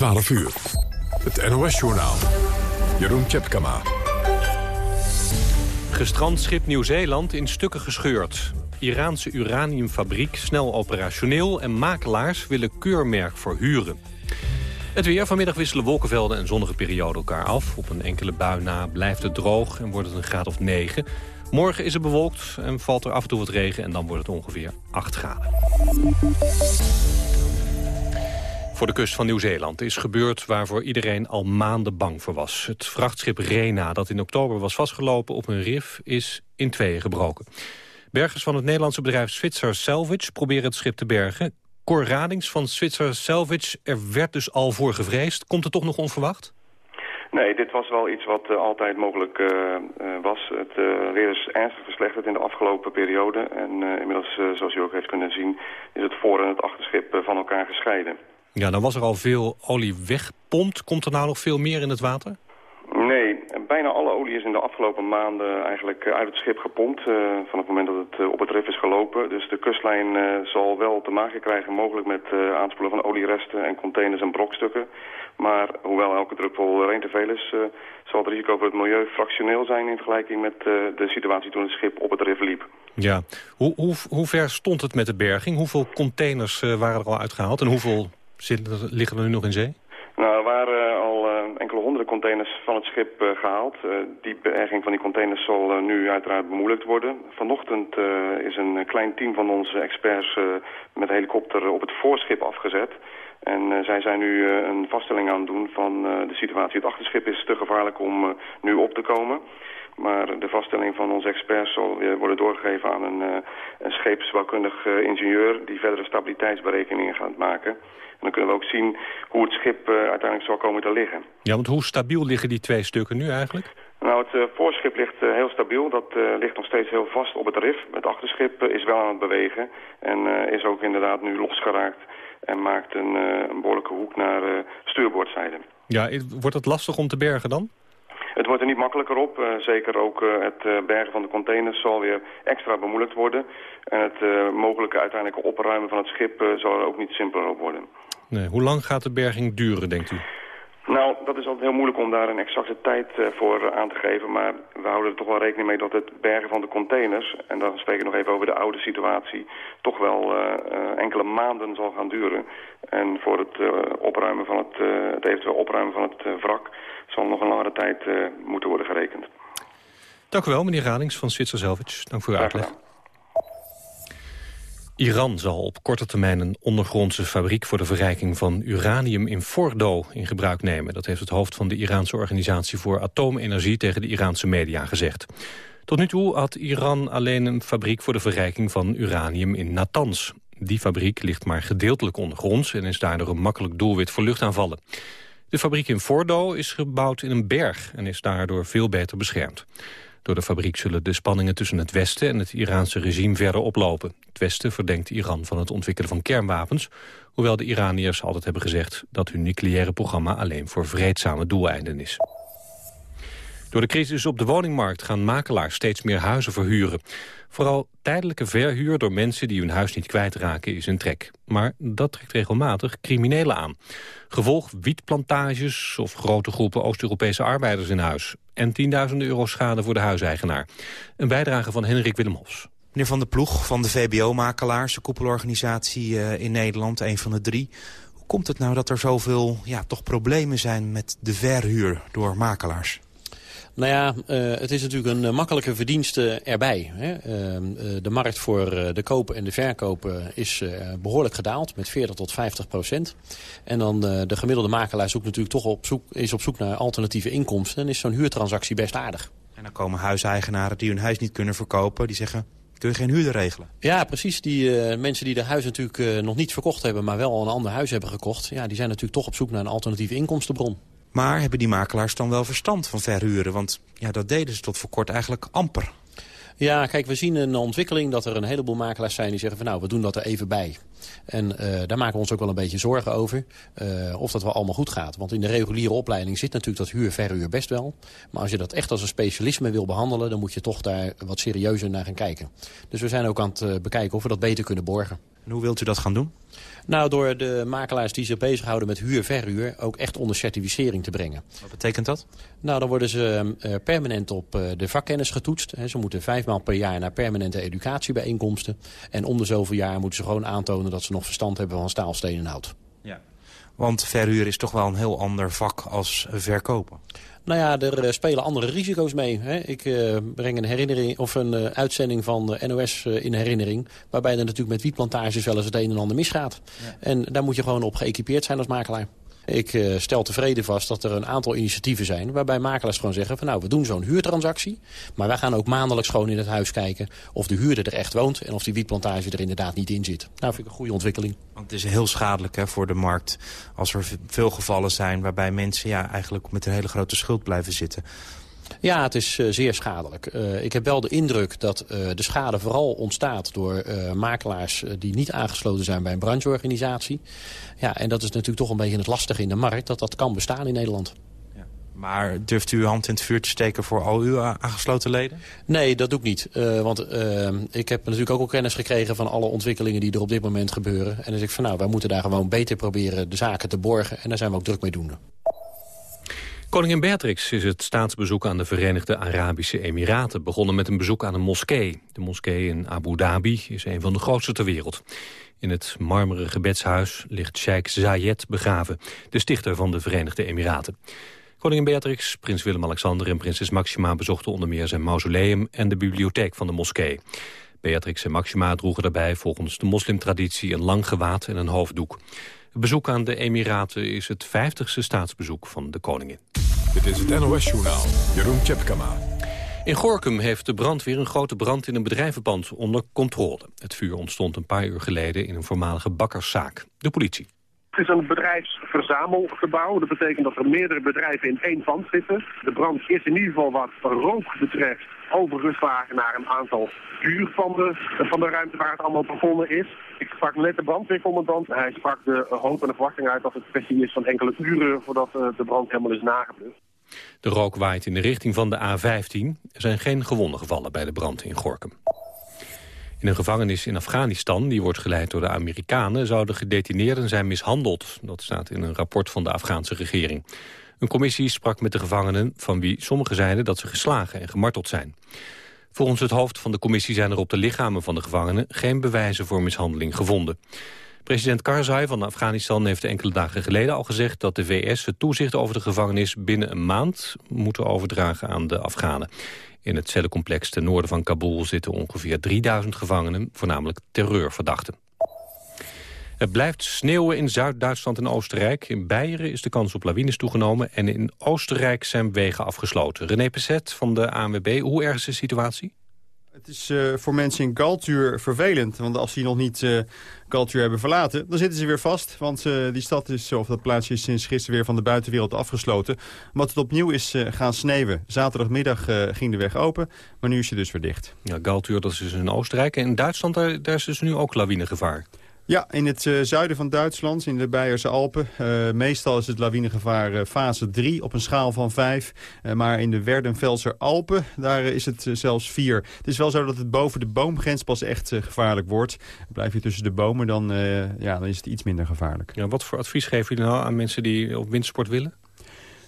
12 uur. Het NOS-journaal. Jeroen Tjepkama. Gestrand schip Nieuw-Zeeland in stukken gescheurd. Iraanse uraniumfabriek snel operationeel... en makelaars willen keurmerk voor huren. Het weer. Vanmiddag wisselen wolkenvelden en zonnige perioden elkaar af. Op een enkele bui na blijft het droog en wordt het een graad of 9. Morgen is het bewolkt en valt er af en toe wat regen... en dan wordt het ongeveer 8 graden. Voor de kust van Nieuw-Zeeland is gebeurd waarvoor iedereen al maanden bang voor was. Het vrachtschip Rena, dat in oktober was vastgelopen op een rif, is in tweeën gebroken. Bergers van het Nederlandse bedrijf Switzer Salvage proberen het schip te bergen. Cor Radings van Switzer Salvage, er werd dus al voor gevreesd. Komt het toch nog onverwacht? Nee, dit was wel iets wat uh, altijd mogelijk uh, uh, was. Het weer is ernstig verslechterd in de afgelopen periode. En inmiddels, zoals u ook heeft kunnen zien, is het voor- en het achterschip van elkaar gescheiden. Ja, dan was er al veel olie weggepompt. Komt er nou nog veel meer in het water? Nee, bijna alle olie is in de afgelopen maanden eigenlijk uit het schip gepompt. Uh, van het moment dat het uh, op het rif is gelopen. Dus de kustlijn uh, zal wel te maken krijgen mogelijk met aanspoelen van olieresten en containers en brokstukken. Maar hoewel elke druppel reen te veel is, zal het risico voor het milieu fractioneel zijn in vergelijking met de situatie toen het schip op het rif liep. Ja, hoe, hoe, hoe ver stond het met de berging? Hoeveel containers waren er al uitgehaald en hoeveel liggen er nu nog in zee? Nou, er waren al uh, enkele honderden containers van het schip uh, gehaald. Die berging van die containers zal nu uiteraard bemoeilijkt worden. Vanochtend is een klein team van onze experts met helikopter op het voorschip afgezet. En zij zijn nu een vaststelling aan het doen van de situatie. Het achterschip is te gevaarlijk om nu op te komen. Maar de vaststelling van onze experts zal weer worden doorgegeven aan een, een scheepsbouwkundig ingenieur... die verdere stabiliteitsberekeningen gaat maken... En dan kunnen we ook zien hoe het schip uh, uiteindelijk zal komen te liggen. Ja, want hoe stabiel liggen die twee stukken nu eigenlijk? Nou, het uh, voorschip ligt uh, heel stabiel. Dat ligt nog steeds heel vast op het rif. Het achterschip is wel aan het bewegen en is ook inderdaad nu losgeraakt en maakt een, een behoorlijke hoek naar stuurboordzijde. Ja, wordt het lastig om te bergen dan? Het wordt er niet makkelijker op. Uh, zeker ook uh, het uh, bergen van de containers zal weer extra bemoeilijkt worden. En het mogelijke uiteindelijke opruimen van het schip zal er ook niet simpeler op worden. Nee, hoe lang gaat de berging duren, denkt u? Nou, dat is altijd heel moeilijk om daar een exacte tijd uh, voor aan te geven. Maar we houden er toch wel rekening mee dat het bergen van de containers... en dan spreek ik nog even over de oude situatie... toch wel uh, uh, enkele maanden zal gaan duren. En voor het opruimen van het, het eventueel opruimen van het wrak... zal nog een langere tijd moeten worden gerekend. Dank u wel, meneer Radings van Zwitser Zelvich. Dank voor uw uitleg. Iran zal op korte termijn een ondergrondse fabriek voor de verrijking van uranium in Fordo in gebruik nemen. Dat heeft het hoofd van de Iraanse organisatie voor atoomenergie tegen de Iraanse media gezegd. Tot nu toe had Iran alleen een fabriek voor de verrijking van uranium in Natanz. Die fabriek ligt maar gedeeltelijk ondergronds en is daardoor een makkelijk doelwit voor luchtaanvallen. De fabriek in Fordo is gebouwd in een berg en is daardoor veel beter beschermd. Door de fabriek zullen de spanningen tussen het Westen en het Iraanse regime verder oplopen. Het Westen verdenkt Iran van het ontwikkelen van kernwapens... hoewel de Iraniërs altijd hebben gezegd dat hun nucleaire programma alleen voor vreedzame doeleinden is. Door de crisis op de woningmarkt gaan makelaars steeds meer huizen verhuren. Vooral tijdelijke verhuur door mensen die hun huis niet kwijtraken is een trek. Maar dat trekt regelmatig criminelen aan. Gevolg wietplantages of grote groepen Oost-Europese arbeiders in huis. En tienduizenden euro schade voor de huiseigenaar. Een bijdrage van Henrik Willem Hofs. Meneer Van der Ploeg van de VBO-makelaars, de koepelorganisatie uh, in Nederland, een van de drie. Hoe komt het nou dat er zoveel ja, toch problemen zijn met de verhuur door makelaars? Nou ja, uh, het is natuurlijk een uh, makkelijke verdienste erbij. Hè? Uh, de markt voor de kopen en de verkopen is behoorlijk gedaald met 40 tot 50 procent. En dan de gemiddelde makelaar zoekt natuurlijk toch op zoek, is op zoek naar alternatieve inkomsten. En is zo'n huurtransactie best aardig. En dan komen huiseigenaren die hun huis niet kunnen verkopen, die zeggen... Kun je geen huurder regelen? Ja, precies. Die uh, mensen die de huis natuurlijk uh, nog niet verkocht hebben... maar wel een ander huis hebben gekocht... Ja, die zijn natuurlijk toch op zoek naar een alternatieve inkomstenbron. Maar hebben die makelaars dan wel verstand van verhuren? Want ja, dat deden ze tot voor kort eigenlijk amper. Ja, kijk, we zien een ontwikkeling dat er een heleboel makelaars zijn die zeggen van nou, we doen dat er even bij. En uh, daar maken we ons ook wel een beetje zorgen over uh, of dat wel allemaal goed gaat. Want in de reguliere opleiding zit natuurlijk dat huur-verhuur best wel. Maar als je dat echt als een specialisme wil behandelen... dan moet je toch daar wat serieuzer naar gaan kijken. Dus we zijn ook aan het bekijken of we dat beter kunnen borgen. En hoe wilt u dat gaan doen? Nou, door de makelaars die zich bezighouden met huur-verhuur... ook echt onder certificering te brengen. Wat betekent dat? Nou, dan worden ze uh, permanent op uh, de vakkennis getoetst. He, ze moeten vijfmaal per jaar naar permanente educatiebijeenkomsten. En om de zoveel jaar moeten ze gewoon aantonen... dat ze nog verstand hebben van staal, steen en hout. Want verhuur is toch wel een heel ander vak als verkopen. Nou ja, er uh, spelen andere risico's mee. Hè. Ik uh, breng een, herinnering, of een uh, uitzending van NOS in herinnering... waarbij er natuurlijk met wietplantages wel eens het een en ander misgaat. Ja. En daar moet je gewoon op geëquipeerd zijn als makelaar. Ik uh, stel tevreden vast dat er een aantal initiatieven zijn... waarbij makelaars gewoon zeggen van nou, we doen zo'n huurtransactie... maar wij gaan ook maandelijks gewoon in het huis kijken... of de huurder er echt woont en of die wietplantage er inderdaad niet in zit. Nou, vind ik een goede ontwikkeling. Want het is heel schadelijk hè, voor de markt als er veel gevallen zijn... waarbij mensen ja, eigenlijk met een hele grote schuld blijven zitten. Ja, het is uh, zeer schadelijk. Uh, ik heb wel de indruk dat uh, de schade vooral ontstaat door makelaars die niet aangesloten zijn bij een brancheorganisatie. Ja, en dat is natuurlijk toch een beetje het lastige in de markt, dat dat kan bestaan in Nederland. Maar durft u uw hand in het vuur te steken voor al uw aangesloten leden? Nee, dat doe ik niet. want ik heb natuurlijk ook al kennis gekregen van alle ontwikkelingen die er op dit moment gebeuren. En dan zeg ik van nou, wij moeten daar gewoon beter proberen de zaken te borgen. En daar zijn we ook druk mee doen. Koningin Beatrix is het staatsbezoek aan de Verenigde Arabische Emiraten begonnen met een bezoek aan een moskee. De moskee in Abu Dhabi is een van de grootste ter wereld. In het marmeren gebedshuis ligt Sheikh Zayed begraven, de stichter van de Verenigde Emiraten. Koningin Beatrix, prins Willem-Alexander en prinses Maxima bezochten onder meer zijn mausoleum en de bibliotheek van de moskee. Beatrix en Maxima droegen daarbij volgens de moslimtraditie een lang gewaad en een hoofddoek. Het bezoek aan de Emiraten is het 50ste staatsbezoek van de koningin. Dit is het NOS-journaal, Jeroen Tjepkama. In Gorkum heeft de brandweer een grote brand in een bedrijvenpand onder controle. Het vuur ontstond een paar uur geleden in een voormalige bakkerszaak. De politie. Het is een bedrijfsverzamelgebouw. Dat betekent dat er meerdere bedrijven in één pand zitten. De brand is in ieder geval wat rook betreft overgeslagen naar een aantal uur van de, van de ruimte waar het allemaal begonnen is. Ik sprak net de brandweercommandant. Hij sprak de hoop en de verwachting uit dat het kwestie is van enkele uren voordat uh, de brand helemaal is nageblust. De rook waait in de richting van de A15. Er zijn geen gewonden gevallen bij de brand in Gorkum. In een gevangenis in Afghanistan, die wordt geleid door de Amerikanen... zouden gedetineerden zijn mishandeld. Dat staat in een rapport van de Afghaanse regering. Een commissie sprak met de gevangenen... van wie sommigen zeiden dat ze geslagen en gemarteld zijn. Volgens het hoofd van de commissie zijn er op de lichamen van de gevangenen... geen bewijzen voor mishandeling gevonden. President Karzai van Afghanistan heeft enkele dagen geleden al gezegd... dat de VS het toezicht over de gevangenis binnen een maand moeten overdragen aan de Afghanen. In het cellencomplex ten noorden van Kabul zitten ongeveer 3000 gevangenen, voornamelijk terreurverdachten. Het blijft sneeuwen in Zuid-Duitsland en Oostenrijk. In Beieren is de kans op lawines toegenomen en in Oostenrijk zijn wegen afgesloten. René Pesset van de ANWB, hoe erg is de situatie? Het is uh, voor mensen in Galtuur vervelend. Want als die nog niet uh, Galtuur hebben verlaten, dan zitten ze weer vast. Want uh, die stad is, of dat plaatsje is sinds gisteren weer van de buitenwereld afgesloten. Omdat het opnieuw is gaan sneeuwen. Zaterdagmiddag ging de weg open, maar nu is je dus weer dicht. Ja, Galtuur, dat is dus in Oostenrijk. En in Duitsland, daar, daar is dus nu ook lawinegevaar. Ja, in het uh, zuiden van Duitsland, in de Beierse Alpen. Uh, meestal is het lawinegevaar uh, fase 3 op een schaal van 5. maar in de Werdenvelser Alpen, daar is het zelfs 4. Het is wel zo dat het boven de boomgrens pas echt gevaarlijk wordt. Blijf je tussen de bomen, dan, ja, dan is het iets minder gevaarlijk. Ja, wat voor advies geven jullie nou aan mensen die op windsport willen?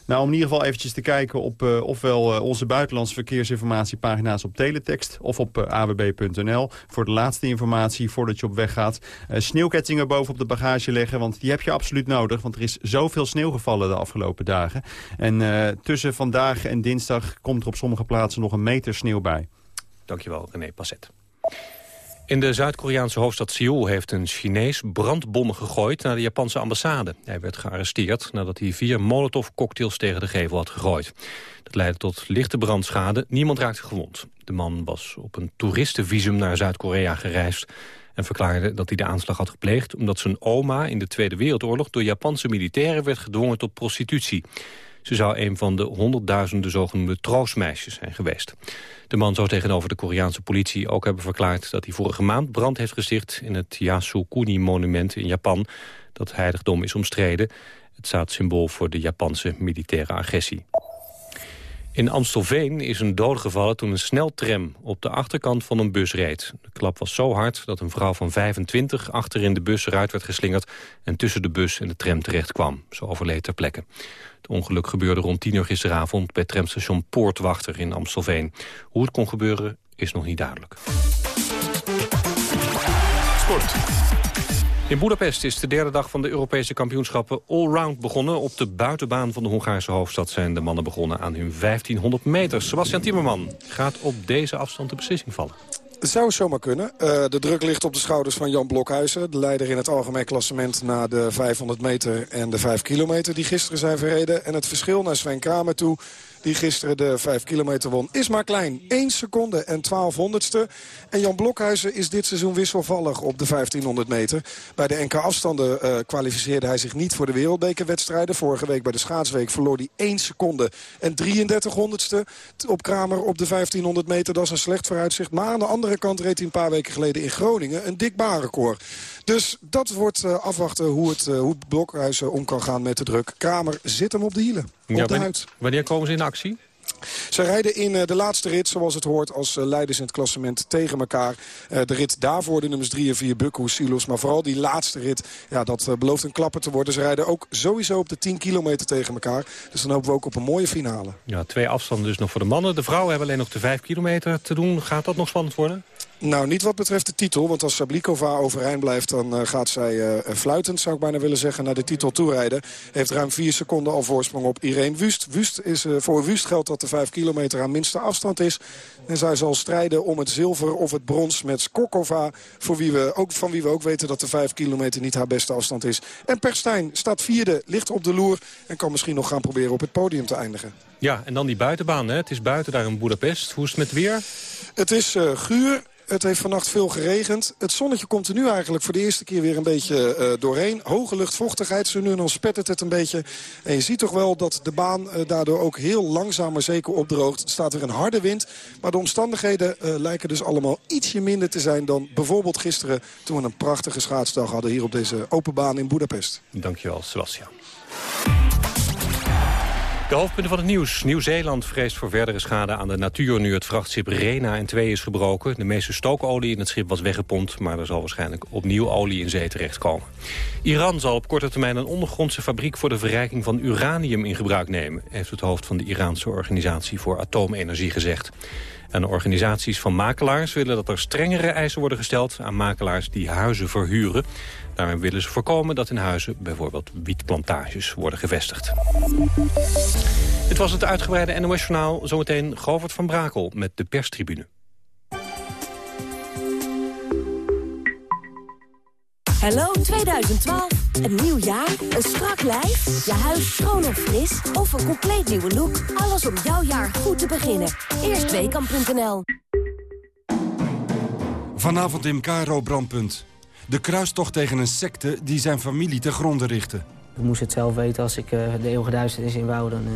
Nou, om in ieder geval eventjes te kijken op uh, ofwel uh, onze buitenlandse verkeersinformatiepagina's op teletext of op uh, awb.nl voor de laatste informatie voordat je op weg gaat. sneeuwkettingen boven op de bagage leggen, want die heb je absoluut nodig, want er is zoveel sneeuw gevallen de afgelopen dagen. En tussen vandaag en dinsdag komt er op sommige plaatsen nog een meter sneeuw bij. Dankjewel, René Passet. In de Zuid-Koreaanse hoofdstad Seoul heeft een Chinees brandbommen gegooid naar de Japanse ambassade. Hij werd gearresteerd nadat hij vier molotov-cocktails tegen de gevel had gegooid. Dat leidde tot lichte brandschade. Niemand raakte gewond. De man was op een toeristenvisum naar Zuid-Korea gereisd en verklaarde dat hij de aanslag had gepleegd... omdat zijn oma in de Tweede Wereldoorlog door Japanse militairen werd gedwongen tot prostitutie. Ze zou een van de honderdduizenden zogenoemde troostmeisjes zijn geweest. De man zou tegenover de Koreaanse politie ook hebben verklaard... dat hij vorige maand brand heeft gesticht in het Yasukuni-monument in Japan. Dat heiligdom is omstreden. Het staat symbool voor de Japanse militaire agressie. In Amstelveen is een dood gevallen toen een sneltram op de achterkant van een bus reed. De klap was zo hard dat een vrouw van 25 achter in de bus eruit werd geslingerd... en tussen de bus en de tram terecht kwam. Ze overleed ter plekke. Het ongeluk gebeurde rond 10 uur gisteravond bij tramstation Poortwachter in Amstelveen. Hoe het kon gebeuren is nog niet duidelijk. Sport. In Budapest is de derde dag van de Europese kampioenschappen allround begonnen. Op de buitenbaan van de Hongaarse hoofdstad zijn de mannen begonnen aan hun 1500 meter. Sebastian Timmerman gaat op deze afstand de beslissing vallen. Zou zomaar kunnen. Uh, de druk ligt op de schouders van Jan Blokhuizen. De leider in het algemeen klassement na de 500 meter en de 5 kilometer die gisteren zijn verreden. En het verschil naar Sven Kramer toe die gisteren de 5 kilometer won, is maar klein. 1 seconde en 12 honderdste. En Jan Blokhuizen is dit seizoen wisselvallig op de 1500 meter. Bij de NK afstanden uh, kwalificeerde hij zich niet voor de wereldbekerwedstrijden. Vorige week bij de schaatsweek verloor hij 1 seconde en 33 honderdste op Kramer op de 1500 meter. Dat is een slecht vooruitzicht. Maar aan de andere kant reed hij een paar weken geleden in Groningen een dik baanrecord. Dus dat wordt uh, afwachten hoe het, uh, hoe Blokhuizen om kan gaan met de druk. Kramer zit hem op de hielen, op Ja, de huid. wanneer komen ze in actie? Ze rijden in de laatste rit, zoals het hoort, als leiders in het klassement tegen elkaar. De rit daarvoor, de nummers 3 en 4, Bukku, Silos. Maar vooral die laatste rit, ja, dat belooft een klapper te worden. Ze rijden ook sowieso op de 10 kilometer tegen elkaar. Dus dan hopen we ook op een mooie finale. Ja, twee afstanden dus nog voor de mannen. De vrouwen hebben alleen nog de 5 kilometer te doen. Gaat dat nog spannend worden? Nou, niet wat betreft de titel. Want als Sablikova overeind blijft, dan uh, gaat zij uh, fluitend, zou ik bijna willen zeggen, naar de titel toerijden. Heeft ruim vier seconden al voorsprong op Irene Wust. Wust is, uh, voor Wust geldt dat de vijf kilometer aan minste afstand is. En zij zal strijden om het zilver of het brons met Skokova. Voor wie we ook, van wie we ook weten dat de vijf kilometer niet haar beste afstand is. En Perstijn staat vierde, ligt op de loer. En kan misschien nog gaan proberen op het podium te eindigen. Ja, en dan die buitenbaan. Hè? Het is buiten daar in Budapest. Hoe is het met weer? Het is guur. Het heeft vannacht veel geregend. Het zonnetje komt er nu eigenlijk voor de eerste keer weer een beetje uh, doorheen. Hoge luchtvochtigheid, zo nu en dan spettert het een beetje. En je ziet toch wel dat de baan uh, daardoor ook heel langzaam maar zeker opdroogt. Er staat weer een harde wind. Maar de omstandigheden uh, lijken dus allemaal ietsje minder te zijn... dan bijvoorbeeld gisteren toen we een prachtige schaatsdag hadden... hier op deze open baan in Budapest. Dankjewel, Sebastian. De hoofdpunten van het nieuws. Nieuw-Zeeland vreest voor verdere schade aan de natuur... nu het vrachtschip Rena in twee is gebroken. De meeste stookolie in het schip was weggepompt... maar er zal waarschijnlijk opnieuw olie in zee terechtkomen. Iran zal op korte termijn een ondergrondse fabriek... voor de verrijking van uranium in gebruik nemen... heeft het hoofd van de Iraanse Organisatie voor Atoomenergie gezegd. En organisaties van makelaars willen dat er strengere eisen worden gesteld... aan makelaars die huizen verhuren. Daarmee willen ze voorkomen dat in huizen bijvoorbeeld wietplantages worden gevestigd. Het was het uitgebreide NOS-journaal. Zometeen Govert van Brakel met de perstribune. Hallo 2012. Een nieuw jaar, een strak lijf, je huis schoon of fris of een compleet nieuwe look. Alles om jouw jaar goed te beginnen. Eerstweekam.nl Vanavond in Cairo Brandpunt. De kruistocht tegen een secte die zijn familie te gronden richtte. Ik moest het zelf weten als ik uh, de eeuwige duisternis in wou, dan, uh,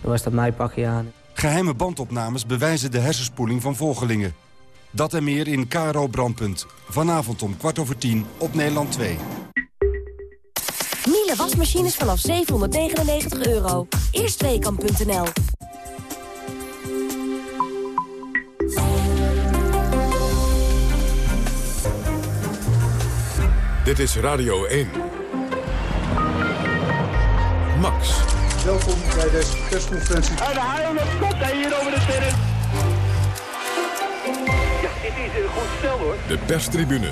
dan was dat mij pakje aan. Geheime bandopnames bewijzen de hersenspoeling van volgelingen. Dat en meer in Caro Brandpunt. Vanavond om kwart over tien op Nederland 2. Miele wasmachines vanaf 799 euro. Eerstweekam.nl Dit is Radio 1. Max. Welkom bij deze persconferentie. En de haal op kop hier over de terrein. Ja, dit is een goed stel hoor. De perstribune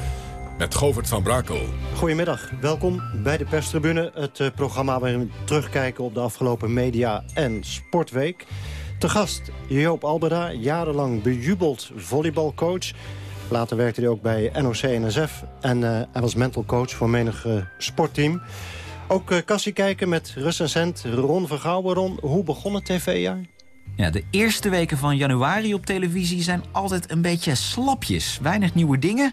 met Govert van Brakel. Goedemiddag, welkom bij de perstribune. Het uh, programma waarin we terugkijken op de afgelopen media- en sportweek. Te gast Joop Albeda, jarenlang bejubeld volleybalcoach. Later werkte hij ook bij NOC-NSF en uh, hij was mental coach voor menig uh, sportteam. Ook uh, kassie kijken met recensent Ron Vergouwen. Ron, hoe begon het tv-jaar? Ja, de eerste weken van januari op televisie zijn altijd een beetje slapjes. Weinig nieuwe dingen,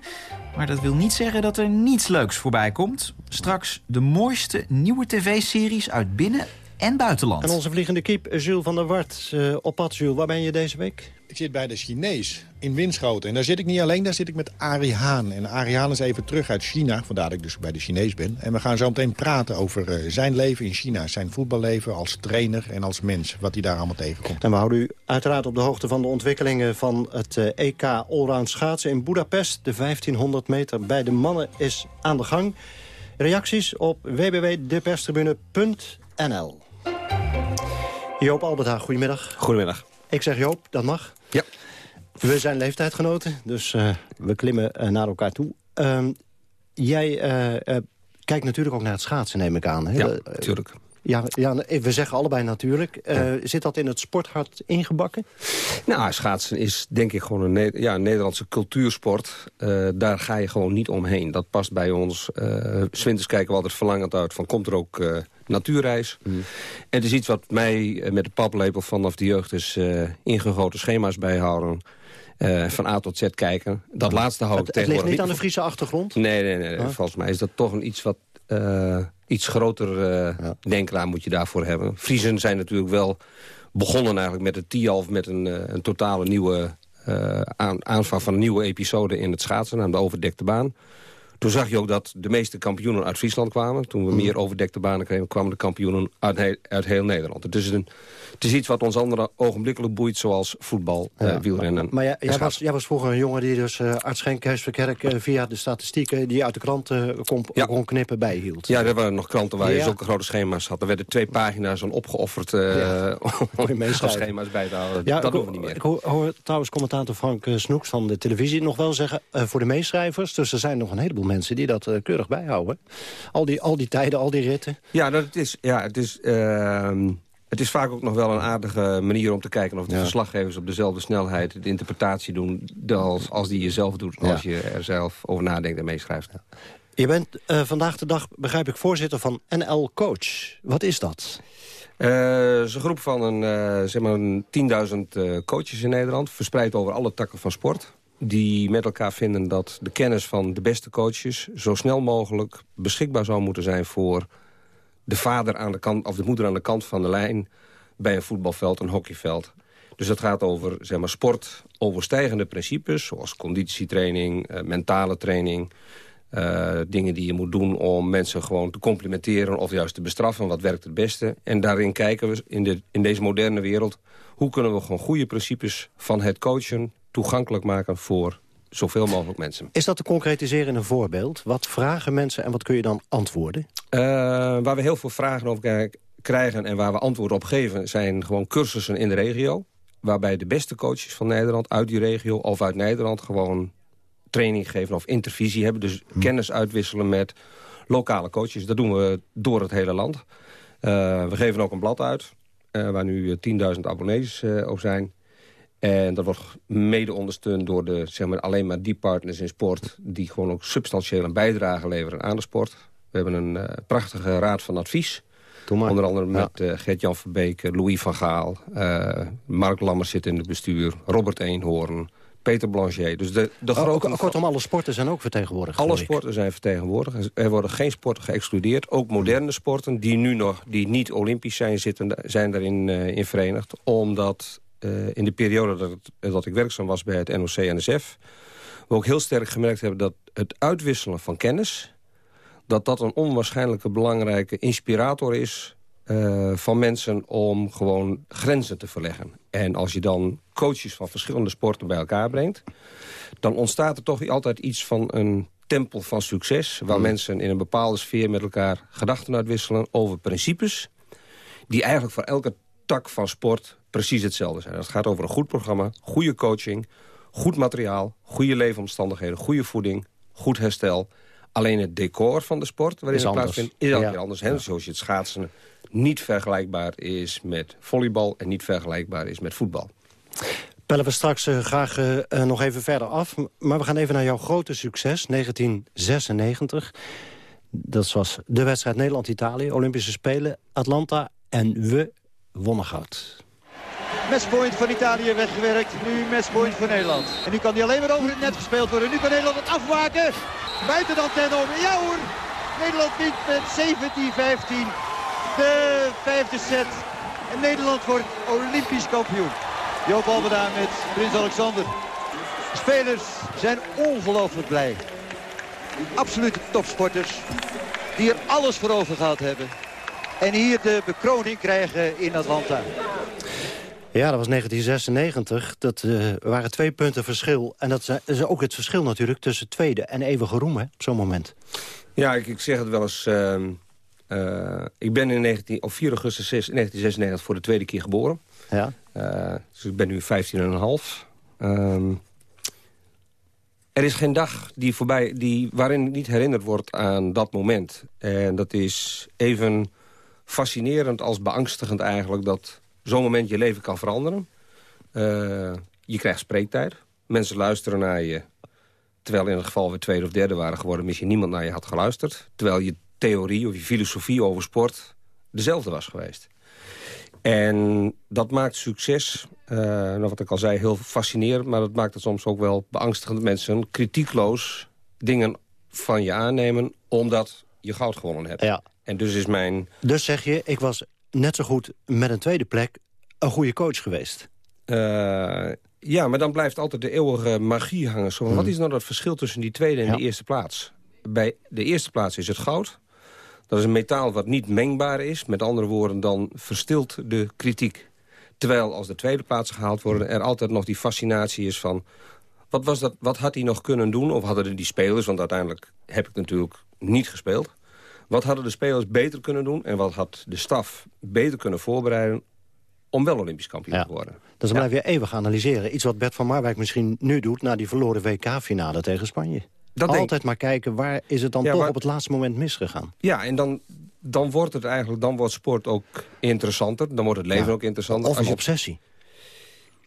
maar dat wil niet zeggen dat er niets leuks voorbij komt. Straks de mooiste nieuwe tv-series uit binnen- en buitenland. En onze vliegende kiep, Jules van der Wart. Uh, op pad, Jules, waar ben je deze week? Ik zit bij de Chinees in Winschoten. En daar zit ik niet alleen, daar zit ik met Arie Haan. En Arie Haan is even terug uit China, vandaar dat ik dus bij de Chinees ben. En we gaan zo meteen praten over uh, zijn leven in China. Zijn voetballeven als trainer en als mens, wat hij daar allemaal tegenkomt. En we houden u uiteraard op de hoogte van de ontwikkelingen van het EK Allround schaatsen in Budapest. De 1500 meter bij de mannen is aan de gang. Reacties op www.deperstribune.nl Joop Alberta, goedemiddag. Goedemiddag. Ik zeg Joop, dat mag. Ja. We zijn leeftijdgenoten, dus uh, we klimmen uh, naar elkaar toe. Uh, jij uh, kijkt natuurlijk ook naar het schaatsen, neem ik aan. Hè? Ja, natuurlijk. Ja, ja, we zeggen allebei natuurlijk. Ja. Zit dat in het sporthart ingebakken? Nou, schaatsen is denk ik gewoon een, ne ja, Nederlandse cultuursport. daar ga je gewoon niet omheen. Dat past bij ons. Uh, Swinters kijken we altijd verlangend uit van komt er ook natuurreis. Mm. En het is iets wat mij met de paplepel vanaf de jeugd is ingegoten schema's bijhouden. Uh, van A tot Z kijken. Dat ja. laatste hou ik het, tegenwoordig Het ligt niet aan de Friese achtergrond? Nee, nee, nee. nee. Volgens mij is dat toch een iets wat... Uh, iets groter uh, ja. denkraam moet je daarvoor hebben. Friesen zijn natuurlijk wel begonnen eigenlijk met het Tialf... met een, een totale nieuwe aan, aanvang van een nieuwe episode in het schaatsen... aan de overdekte baan. Toen zag je ook dat de meeste kampioenen uit Friesland kwamen. Toen we mm. meer overdekte banen kregen, kwamen de kampioenen uit, he uit heel Nederland. Het is, een, het is iets wat ons andere ogenblikkelijk boeit, zoals voetbal, ja, uh, wielrennen. Maar, maar jij, jij, was, jij was vroeger een jongen die dus uh, Huisverkerk... Uh, via de statistieken die uit de krant kon, ja. kon knippen bijhield. Ja, er waren nog kranten waar je zulke grote schema's had. Er werden twee pagina's aan opgeofferd om schema's bij te houden. dat doen we niet meer. Ik hoor, hoor trouwens commentator Frank Snoeks van de televisie nog wel zeggen... voor de meeschrijvers, dus er zijn nog een heleboel mensen die dat uh, keurig bijhouden. Al die, al die tijden, al die ritten. Ja, dat is, ja het, is, uh, het is vaak ook nog wel een aardige manier om te kijken... of de ja. verslaggevers op dezelfde snelheid de interpretatie doen... als, als die je zelf doet, als ja. je er zelf over nadenkt en meeschrijft. Ja. Je bent uh, vandaag de dag, begrijp ik, voorzitter van NL Coach. Wat is dat? Uh, het is een groep van een, uh, zeg maar 10.000 coaches in Nederland... verspreid over alle takken van sport die met elkaar vinden dat de kennis van de beste coaches... zo snel mogelijk beschikbaar zou moeten zijn voor de vader aan de kant... of de moeder aan de kant van de lijn bij een voetbalveld, een hockeyveld. Dus het gaat over zeg maar, sport overstijgende principes... zoals conditietraining, uh, mentale training... Uh, dingen die je moet doen om mensen gewoon te complimenteren... of juist te bestraffen, wat werkt het beste. En daarin kijken we in, de, in deze moderne wereld... hoe kunnen we gewoon goede principes van het coachen toegankelijk maken voor zoveel mogelijk mensen. Is dat te concretiseren in een voorbeeld? Wat vragen mensen en wat kun je dan antwoorden? Uh, waar we heel veel vragen over krijgen en waar we antwoorden op geven... zijn gewoon cursussen in de regio. Waarbij de beste coaches van Nederland uit die regio of uit Nederland... gewoon training geven of intervisie hebben. Dus hm. kennis uitwisselen met lokale coaches. Dat doen we door het hele land. Uh, we geven ook een blad uit, uh, waar nu 10.000 abonnees op zijn. En dat wordt mede ondersteund door de, zeg maar, alleen maar die partners in sport... die gewoon ook substantieel een bijdrage leveren aan de sport. We hebben een uh, prachtige raad van advies. Onder andere met ja. uh, Gert-Jan Verbeek, Louis van Gaal... Uh, Mark Lammers zit in het bestuur, Robert Eenhoorn... Peter Blanchet. Dus de, de oh, grote... Kortom, alle sporten zijn ook vertegenwoordigd. Alle sporten zijn vertegenwoordigd. Er worden geen sporten geëxcludeerd. Ook moderne sporten die nu nog die niet olympisch zijn, zitten, zijn daarin uh, in verenigd. Omdat uh, in de periode dat, dat, ik werkzaam was bij het NOC-NSF... we ook heel sterk gemerkt hebben dat het uitwisselen van kennis... dat dat een onwaarschijnlijke belangrijke inspirator is... Uh, van mensen om gewoon grenzen te verleggen. En als je dan coaches van verschillende sporten bij elkaar brengt... dan ontstaat er toch altijd iets van een tempel van succes... waar mm. mensen in een bepaalde sfeer met elkaar gedachten uitwisselen... over principes die eigenlijk voor elke tak van sport precies hetzelfde zijn. Het gaat over een goed programma, goede coaching, goed materiaal... goede leefomstandigheden, goede voeding, goed herstel. Alleen het decor van de sport waarin het plaatsvindt is elke keer anders. Hè? Zoals je het schaatsen niet vergelijkbaar is met volleybal... en niet vergelijkbaar is met voetbal. Pellen we straks uh, graag uh, nog even verder af. Maar we gaan even naar jouw grote succes, 1996. Dat was de wedstrijd Nederland-Italië, Olympische Spelen, Atlanta. En we wonnen goud. Matchpoint van Italië weggewerkt. Nu matchpoint voor Nederland. En nu kan die alleen maar over het net gespeeld worden. Nu kan Nederland het afmaken. Buiten de antenne om. Ja hoor. Nederland wint met 17-15 de vijfde set. En Nederland wordt olympisch kampioen. Joop Albeda met Prins Alexander. De spelers zijn ongelooflijk blij. Absolute topsporters die er alles voor over gehad hebben. En hier de bekroning krijgen in Atlanta. Ja, dat was 1996. Dat uh, waren twee punten verschil. En dat is ook het verschil natuurlijk tussen tweede en eeuwige roem hè, op zo'n moment. Ja, ik, ik, zeg het wel eens. Uh, uh, ik ben in 19, op 4 augustus 1996 voor de tweede keer geboren. Ja. dus ik ben nu 15,5. Um, er is geen dag die voorbij, die, waarin niet herinnerd wordt aan dat moment. En dat is even fascinerend als beangstigend eigenlijk... dat zo'n moment je leven kan veranderen. Uh, je krijgt spreektijd. Mensen luisteren naar je. Terwijl in het geval we tweede of derde waren geworden... misschien niemand naar je had geluisterd. Terwijl je theorie of je filosofie over sport dezelfde was geweest. En dat maakt succes, uh, wat ik al zei, heel fascinerend... maar dat maakt het soms ook wel beangstigend mensen kritiekloos dingen van je aannemen... omdat je goud gewonnen hebt. Ja. En dus is mijn... Dus zeg je, ik was net zo goed met een tweede plek een goede coach geweest? Uh, ja, maar dan blijft altijd de eeuwige magie hangen. Zo, Hmm. Wat is nou dat verschil tussen die tweede en Ja. de eerste plaats? Bij de eerste plaats is het goud. Dat is een metaal wat niet mengbaar is. Met andere woorden, dan verstilt de kritiek. Terwijl als de tweede plaats gehaald worden... er altijd nog die fascinatie is van... Wat, was dat, wat had hij nog kunnen doen? Of hadden die spelers, want uiteindelijk heb ik natuurlijk niet gespeeld... Wat hadden de spelers beter kunnen doen? En wat had de staf beter kunnen voorbereiden... om wel Olympisch kampioen te worden? Dus dan blijf je eeuwig analyseren. Iets wat Bert van Marwijk misschien nu doet... na die verloren WK-finale tegen Spanje. Dat denk Altijd maar kijken, waar is het dan Ja, toch op het laatste moment misgegaan? Ja, en dan, dan wordt het eigenlijk, dan wordt sport ook interessanter. Dan wordt het leven Ja. ook interessanter. Of Als je- obsessie.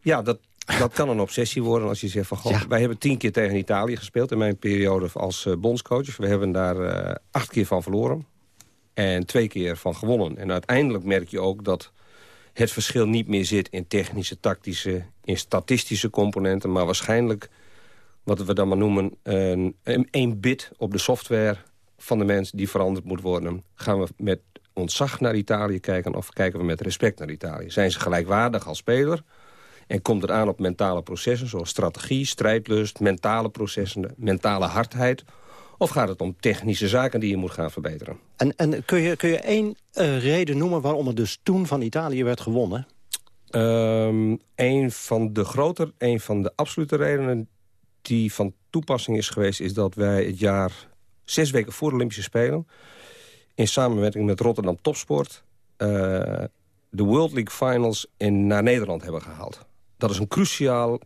Ja, dat, dat kan een obsessie worden als je zegt van... Goh, wij hebben tien keer tegen Italië gespeeld in mijn periode als eh, bondscoach. We hebben daar eh, acht keer van verloren. En twee keer van gewonnen. En uiteindelijk merk je ook dat het verschil niet meer zit in technische, tactische... in statistische componenten, maar waarschijnlijk... wat we dan maar noemen een, een bit op de software van de mens die veranderd moet worden. Gaan we met ontzag naar Italië kijken of kijken we met respect naar Italië? Zijn ze gelijkwaardig als speler? En komt het aan op mentale processen zoals strategie, strijdlust... mentale processen, mentale hardheid? Of gaat het om technische zaken die je moet gaan verbeteren? En, en kun, je, kun je één eh, reden noemen waarom het dus toen van Italië werd gewonnen? Ehm een van de groter, een van de absolute redenen die van toepassing is geweest... is dat wij het jaar zes weken voor de Olympische Spelen... in samenwerking met Rotterdam Topsport... eh, de World League Finals in, naar Nederland hebben gehaald. Dat is een cruciaal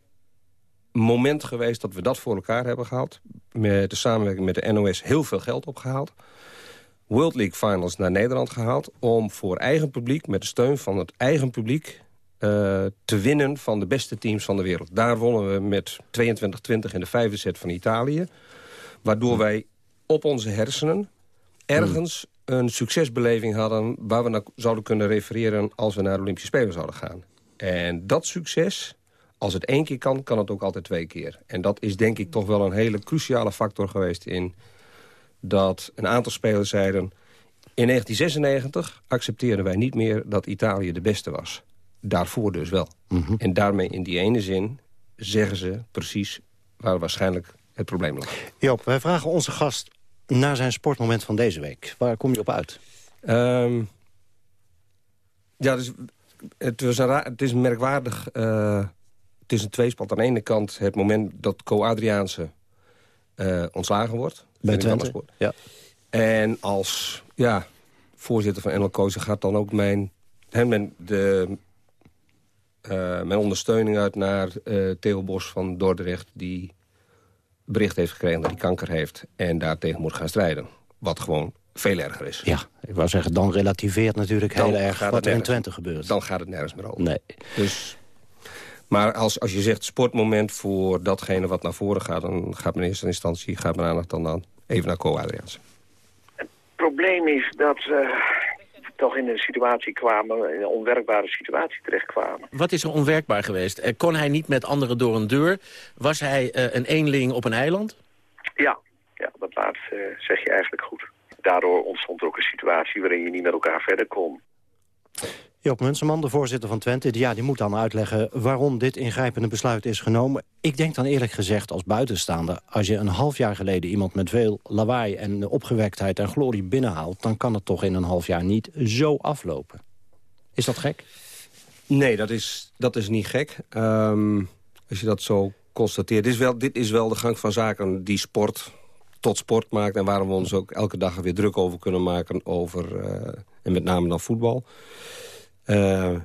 moment geweest dat we dat voor elkaar hebben gehaald. Met de samenwerking met de NOS heel veel geld opgehaald. World League Finals naar Nederland gehaald... om voor eigen publiek, met de steun van het eigen publiek... eh, te winnen van de beste teams van de wereld. Daar wonnen we met 22-20 in de vijfde set van Italië. Waardoor wij op onze hersenen ergens een succesbeleving hadden... waar we naar zouden kunnen refereren als we naar de Olympische Spelen zouden gaan. En dat succes, als het één keer kan, kan het ook altijd twee keer. En dat is denk ik toch wel een hele cruciale factor geweest... in dat een aantal spelers zeiden... in 1996 accepteerden wij niet meer dat Italië de beste was. Daarvoor dus wel. En daarmee in die ene zin zeggen ze precies waar waarschijnlijk het probleem lag. Joop, wij vragen onze gast naar zijn sportmoment van deze week. Waar kom je op uit? Ehm, ja, dus het, was raar- het is merkwaardig. eh, het is een tweespalt. Aan de ene kant het moment dat Co Adriaanse eh, ontslagen wordt. Bij Twente, ja. En als ja, voorzitter van NL Kozen gaat dan ook mijn, hè, mijn, de, eh, mijn ondersteuning uit naar Theo Bos van Dordrecht... die bericht heeft gekregen dat hij kanker heeft... en daartegen moet gaan strijden. Wat gewoon veel erger is. Ja, ik wou zeggen, dan relativeert natuurlijk Dan heel erg wat er in Twente gebeurt. Dan gaat het nergens meer over. Nee. Dus, maar als, als je zegt sportmoment voor datgene wat naar voren gaat... dan gaat mijn eerste instantie gaat mijn aandacht dan, dan even naar Co Adriaanse. Het probleem is dat ze toch in een situatie kwamen, in een onwerkbare situatie terechtkwamen. Wat is er onwerkbaar geweest? Eh, Kon hij niet met anderen door een deur? Was hij eh, een eenling op een eiland? Ja, ja dat laatste eh, zeg je eigenlijk goed. Daardoor ontstond er ook een situatie waarin je niet met elkaar verder kon. Joop Munseman, de voorzitter van Twente, die, ja, die moet dan uitleggen waarom dit ingrijpende besluit is genomen. Ik denk dan eerlijk gezegd als buitenstaander, als je een half jaar geleden iemand met veel lawaai en opgewektheid en glorie binnenhaalt, dan kan het toch in een half jaar niet zo aflopen. Is dat gek? Nee, dat is, dat is niet gek. Ehm, als je dat zo constateert. Dit is, wel, dit is wel de gang van zaken die sport tot sport maakt... en waarom we ons ook elke dag weer druk over kunnen maken... over, eh, en met name dan voetbal. Uh,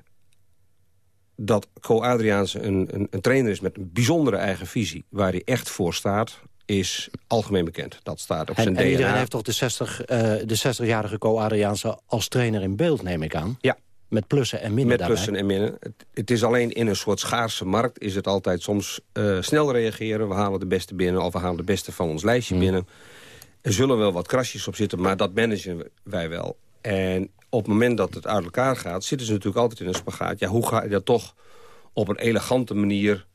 dat Co Adriaans een, een, een, trainer is met een bijzondere eigen visie... waar hij echt voor staat, is algemeen bekend. Dat staat op zijn en, DNA. En iedereen heeft toch de 60, uh, de 60-jarige Co Adriaanse als trainer in beeld, neem ik aan? Ja, met plussen en minnen Met daarbij. plussen en minnen. Het, het, is alleen in een soort schaarse markt is het altijd soms uh, snel reageren. We halen de beste binnen of we halen de beste van ons lijstje Hmm. binnen. Er zullen wel wat krasjes op zitten, maar dat managen wij wel. En op het moment dat het uit elkaar gaat, zitten ze natuurlijk altijd in een spagaat. Ja, hoe ga je dat toch op een elegante manier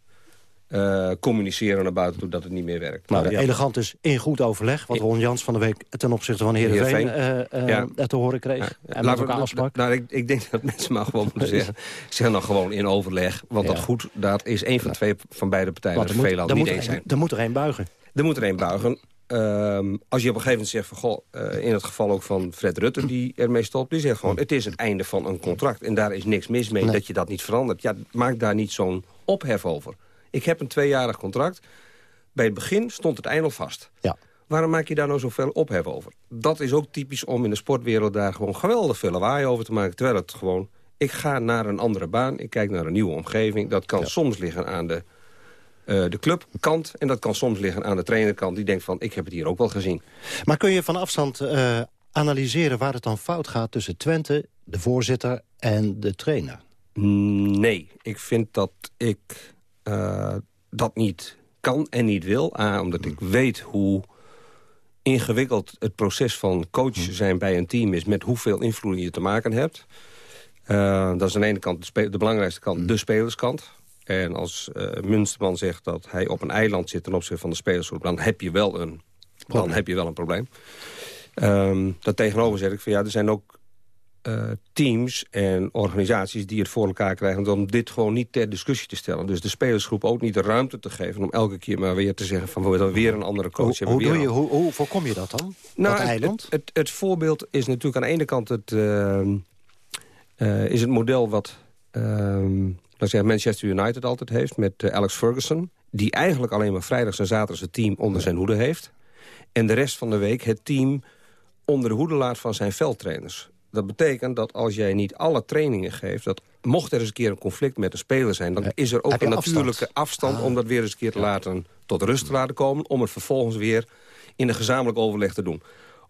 uh, communiceren naar buiten toe dat het niet meer werkt. Nou, ja. elegant is in goed overleg, wat Ron Jans van de week ten opzichte van Heerenveen uh, uh, ja. te horen kreeg. En met elkaar afsprak. Nou, ik, ik, denk dat mensen maar gewoon moeten zeggen, zeg dan gewoon in overleg. Want dat goed, dat is één van twee van beide partijen dat veel al niet eens zijn. Er moet er één buigen. Er moet er één buigen. Um, als je op een gegeven moment zegt van, goh, uh, in het geval ook van Fred Rutte die ermee stopt, die zegt gewoon, het is het einde van een contract en daar is niks mis mee nee. dat je dat niet verandert. Ja, maak daar niet zo'n ophef over. Ik heb een tweejarig contract. Bij het begin stond het eind al vast. Ja. Waarom maak je daar nou zoveel ophef over? Dat is ook typisch om in de sportwereld daar gewoon geweldig veel lawaai over te maken. Terwijl het gewoon, ik ga naar een andere baan, ik kijk naar een nieuwe omgeving. Dat kan ja. soms liggen aan de, uh, de clubkant en dat kan soms liggen aan de trainerkant. Die denkt van, ik heb het hier ook wel gezien. Maar kun je van afstand uh, analyseren waar het dan fout gaat tussen Twente, de voorzitter en de trainer? Nee, ik vind dat ik uh, dat niet kan en niet wil. A, omdat ik weet hoe ingewikkeld het proces van coach zijn bij een team is... met hoeveel invloed je te maken hebt. Uh, dat is aan de ene kant de, de belangrijkste kant, de spelerskant. En als uh, Munsterman zegt dat hij op een eiland zit ten opzichte van de spelersgroep... dan heb je wel een, dan heb je wel een probleem. Um, dat tegenover zeg ik van ja, er zijn ook uh, teams en organisaties die het voor elkaar krijgen... om dit gewoon niet ter discussie te stellen. Dus de spelersgroep ook niet de ruimte te geven... om elke keer maar weer te zeggen van we dan weer een andere coach hoe, hebben. Hoe, doe je, hoe, hoe voorkom je dat dan, nou, dat eiland? Het, het, het, voorbeeld is natuurlijk aan de ene kant het, uh, uh, is het model wat zeggen, Manchester United altijd heeft... met Alex Ferguson, die eigenlijk alleen maar vrijdags en zaterdags het team onder zijn hoede heeft... en de rest van de week het team onder de hoede laat van zijn veldtrainers. Dat betekent dat als jij niet alle trainingen geeft... dat mocht er eens een keer een conflict met een speler zijn... dan is er ook een natuurlijke afstand, afstand ah. om dat weer eens een keer te laten, tot rust te laten komen... om het vervolgens weer in een gezamenlijk overleg te doen.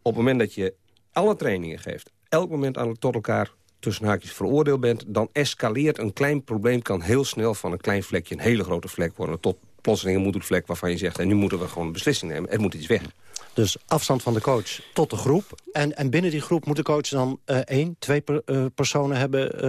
Op het moment dat je alle trainingen geeft... elk moment aan, tot elkaar tussen haakjes veroordeeld bent... dan escaleert een klein probleem, kan heel snel van een klein vlekje... een hele grote vlek worden, tot plotseling een moedervlek waarvan je zegt... en nu moeten we gewoon een beslissing nemen, er moet iets weg. Dus afstand van de coach tot de groep. En, en binnen die groep moet de coach dan uh, één, twee per, uh, personen hebben...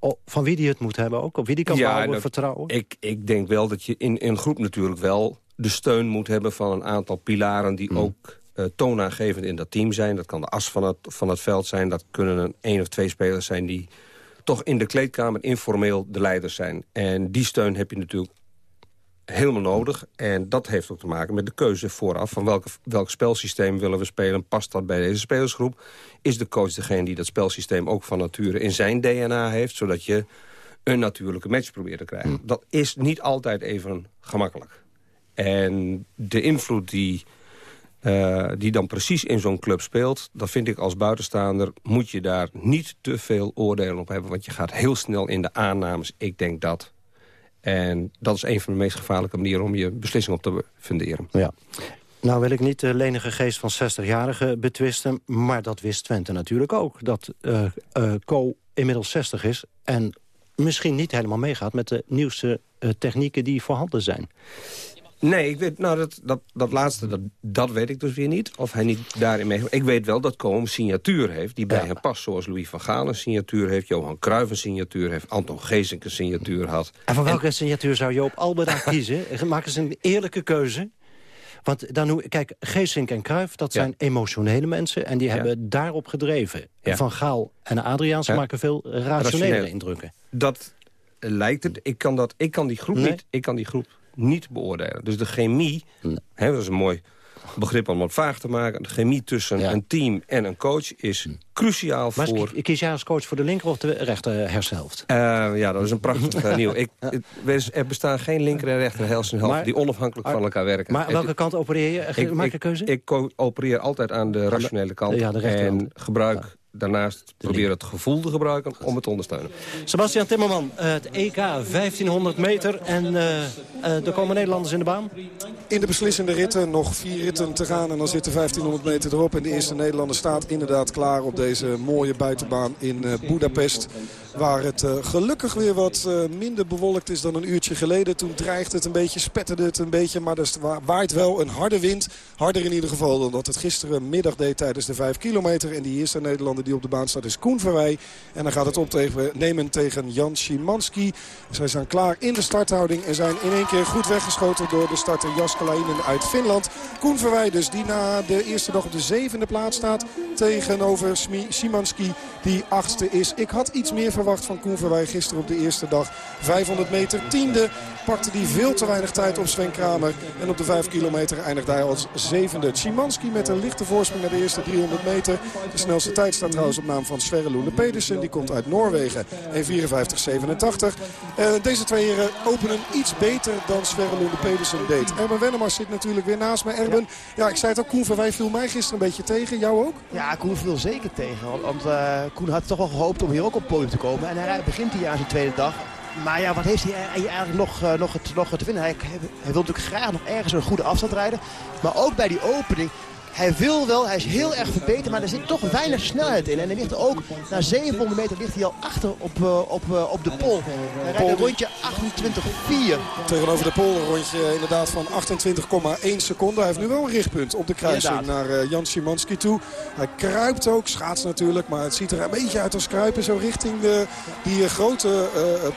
Uh, van wie die het moet hebben ook? Op wie die kan ja, bouwen, dat, vertrouwen? Ik, ik denk wel dat je in een groep natuurlijk wel de steun moet hebben... van een aantal pilaren die mm. ook toonaangevend in dat team zijn. Dat kan de as van het, van het veld zijn. Dat kunnen een één of twee spelers zijn die toch in de kleedkamer informeel de leiders zijn. En die steun heb je natuurlijk helemaal nodig. En dat heeft ook te maken met de keuze vooraf... van welke, welk spelsysteem willen we spelen. Past dat bij deze spelersgroep? Is de coach degene die dat spelsysteem ook van nature in zijn DNA heeft... zodat je een natuurlijke match probeert te krijgen? Mm. Dat is niet altijd even gemakkelijk. En de invloed die, uh, die dan precies in zo'n club speelt... dat vind ik als buitenstaander... moet je daar niet te veel oordelen op hebben... want je gaat heel snel in de aannames. Ik denk dat... En dat is een van de meest gevaarlijke manieren om je beslissing op te funderen. Ja. Nou wil ik niet de lenige geest van 60-jarigen betwisten... maar dat wist Twente natuurlijk ook. Dat uh, uh, Co inmiddels 60 is en misschien niet helemaal meegaat... met de nieuwste uh, technieken die voorhanden zijn. Nee, ik weet, nou, dat, dat, dat laatste, dat, dat weet ik dus weer niet. Of hij niet daarin mee... Ik weet wel dat Co een signatuur heeft die bij ja. hem past. Zoals Louis van Gaal een signatuur heeft. Johan Cruijff een signatuur heeft. Anton Geesink een signatuur had. En van welke en... signatuur zou Joop Albera kiezen? Maak eens een eerlijke keuze. Want dan, hoe- kijk, Geesink en Cruijff, dat Ja. zijn emotionele mensen... en die Ja. hebben daarop gedreven. Van Gaal en Adriaans maken veel rationele Rationeel. indrukken. Dat lijkt het. Ik kan, dat, ik, kan die groep Nee. niet, ik kan die groep niet beoordelen. Dus de chemie, hè, dat is een mooi begrip om wat vaag te maken. De chemie tussen een team en een coach is cruciaal Maar voor... kies jij als coach voor de linker of de rechter hersenhelft? Eh, ja, dat is een prachtig eh, nieuw. Ik, het- er bestaan geen linker en rechter hersenhelft Maar- die onafhankelijk van elkaar werken. Maar Het- welke kant opereer je? ik, Maak ik, een keuze? ik co- opereer altijd aan de rationele kant. ja, de rechterkant. en gebruik daarnaast, probeer het gevoel te gebruiken om het te ondersteunen. Sebastian Timmerman, eh, het EK 1500 meter. En eh, eh, er komen Nederlanders in de baan. In de beslissende ritten nog vier ritten te gaan. En dan zit de 1500 meter erop. En de eerste Nederlander staat inderdaad klaar op deze mooie buitenbaan in eh, Budapest. Waar het eh, gelukkig weer wat eh, minder bewolkt is dan een uurtje geleden. Toen dreigde het een beetje, spetterde het een beetje. Maar er wa- waait wel een harde wind. Harder in ieder geval dan dat het gisteren middag deed tijdens de 5 kilometer. En die eerste Nederlander die op de baan staat is Koen Verwij. En dan gaat het opnemen tegen Jan Szymanski. Zij zijn klaar in de starthouding. En zijn in één keer goed weggeschoten door de starter Jaskalainen uit Finland. Koen Verwij dus die na de eerste dag op de zevende plaats staat. Tegenover Szymanski die achtste is. Ik had iets meer verwacht van Koen Verwij gisteren op de eerste dag. 500 meter tiende pakte hij veel te weinig tijd op Sven Kramer. En op de 5 kilometer eindigde hij als zevende. Szymanski met een lichte voorsprong naar de eerste 300 meter. De snelste tijd staat trouwens op naam van Sverre Loene Pedersen. Die komt uit Noorwegen. 1.54.87. Eh, deze twee heren openen iets beter dan Sverre Loene Pedersen deed. Erben Wennemars zit natuurlijk weer naast me. Erben, ja, ik zei het ook, Koen Verwij viel mij gisteren een beetje tegen. Jou ook? Ja, Koen viel zeker tegen. Want, eh, Koen had toch wel gehoopt om hier ook op het podium te komen. En hij begint hier aan zijn tweede dag. Maar ja, wat heeft hij er- eigenlijk nog, eh, nog, te vinden? Hij, hij wil natuurlijk graag nog ergens een goede afstand rijden. Maar ook bij die opening... Hij wil wel, hij is heel erg verbeterd, maar er zit toch weinig snelheid in. En hij ligt ook, na 700 meter ligt hij al achter op, eh, op, eh, op de pol. Hij rijdt een rondje 28,4. Tegenover de Polen rondje inderdaad van 28,1 seconden. Hij heeft nu wel een richtpunt op de kruising Inderdaad. naar eh, Jan Szymanski toe. Hij kruipt ook, schaats natuurlijk, maar het ziet er een beetje uit als kruipen. Zo richting de, die grote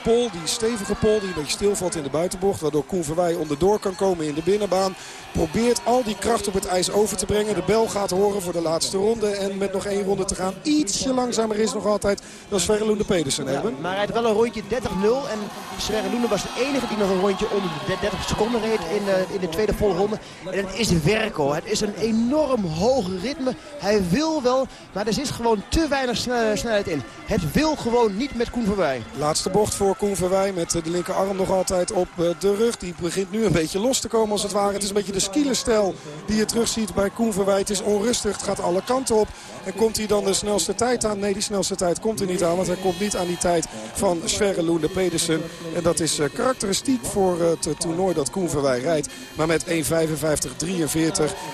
pol, die stevige pol die een beetje stilvalt in de buitenbocht. Waardoor Koen Verwij onderdoor kan komen in de binnenbaan. Probeert al die kracht op het ijs over te brengen. De bel gaat horen voor de laatste ronde. En met nog één ronde te gaan ietsje langzamer is nog altijd dan Sverre Loende Pedersen. hebben. Maar hij rijdt wel een rondje 30-0. En Sverre Loenen was de enige die nog een rondje onder de 30 seconden reed in, eh, in de tweede volle ronde. En het is werk hoor. Het is een enorm hoog ritme. Hij wil wel, maar er zit gewoon te weinig snel- snelheid in. Het wil gewoon niet met Koen Verwij. Laatste bocht voor Koen Verwij met eh, de linkerarm nog altijd op eh, de rug. Die begint nu een beetje los te komen als het ware. Het is een beetje de skielenstijl die je terugziet bij Koen Het is onrustig, het gaat alle kanten op. En komt hij dan de snelste tijd aan? Nee, die snelste tijd komt er niet aan. Want hij komt niet aan die tijd van Sverre Loende Pedersen. En dat is eh, karakteristiek voor het eh, toernooi dat Koen Verwij rijdt. Maar met 1.55.43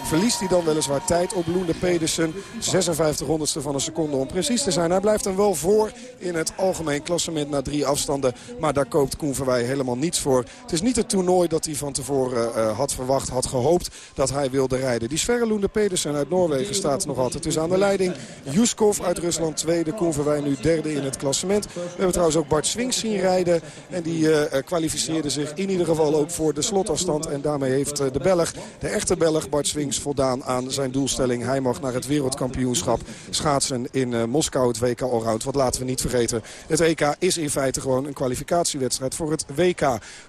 verliest hij dan weliswaar tijd op Loende Pedersen. 56 honderdste van een seconde om precies te zijn. Hij blijft hem wel voor in het algemeen klassement na drie afstanden. Maar daar koopt Koen Verwij helemaal niets voor. Het is niet het toernooi dat hij van tevoren eh, had verwacht, had gehoopt dat hij wilde rijden. Die Sverre Loende Pedersen uit Noorwegen staat nog altijd dus aan de leiding. Juskov uit Rusland tweede, Koen Verwij nu derde in het klassement. We hebben trouwens ook Bart Swings zien rijden. En die eh, eh, kwalificeerde zich in ieder geval ook voor de slotafstand. En daarmee heeft eh, de Belg, de echte Belg Bart Swings voldaan aan zijn doelstelling. Hij mag naar het wereldkampioenschap schaatsen in Moskou, het WK Allround. Wat laten we niet vergeten. Het EK is in feite gewoon een kwalificatiewedstrijd voor het WK.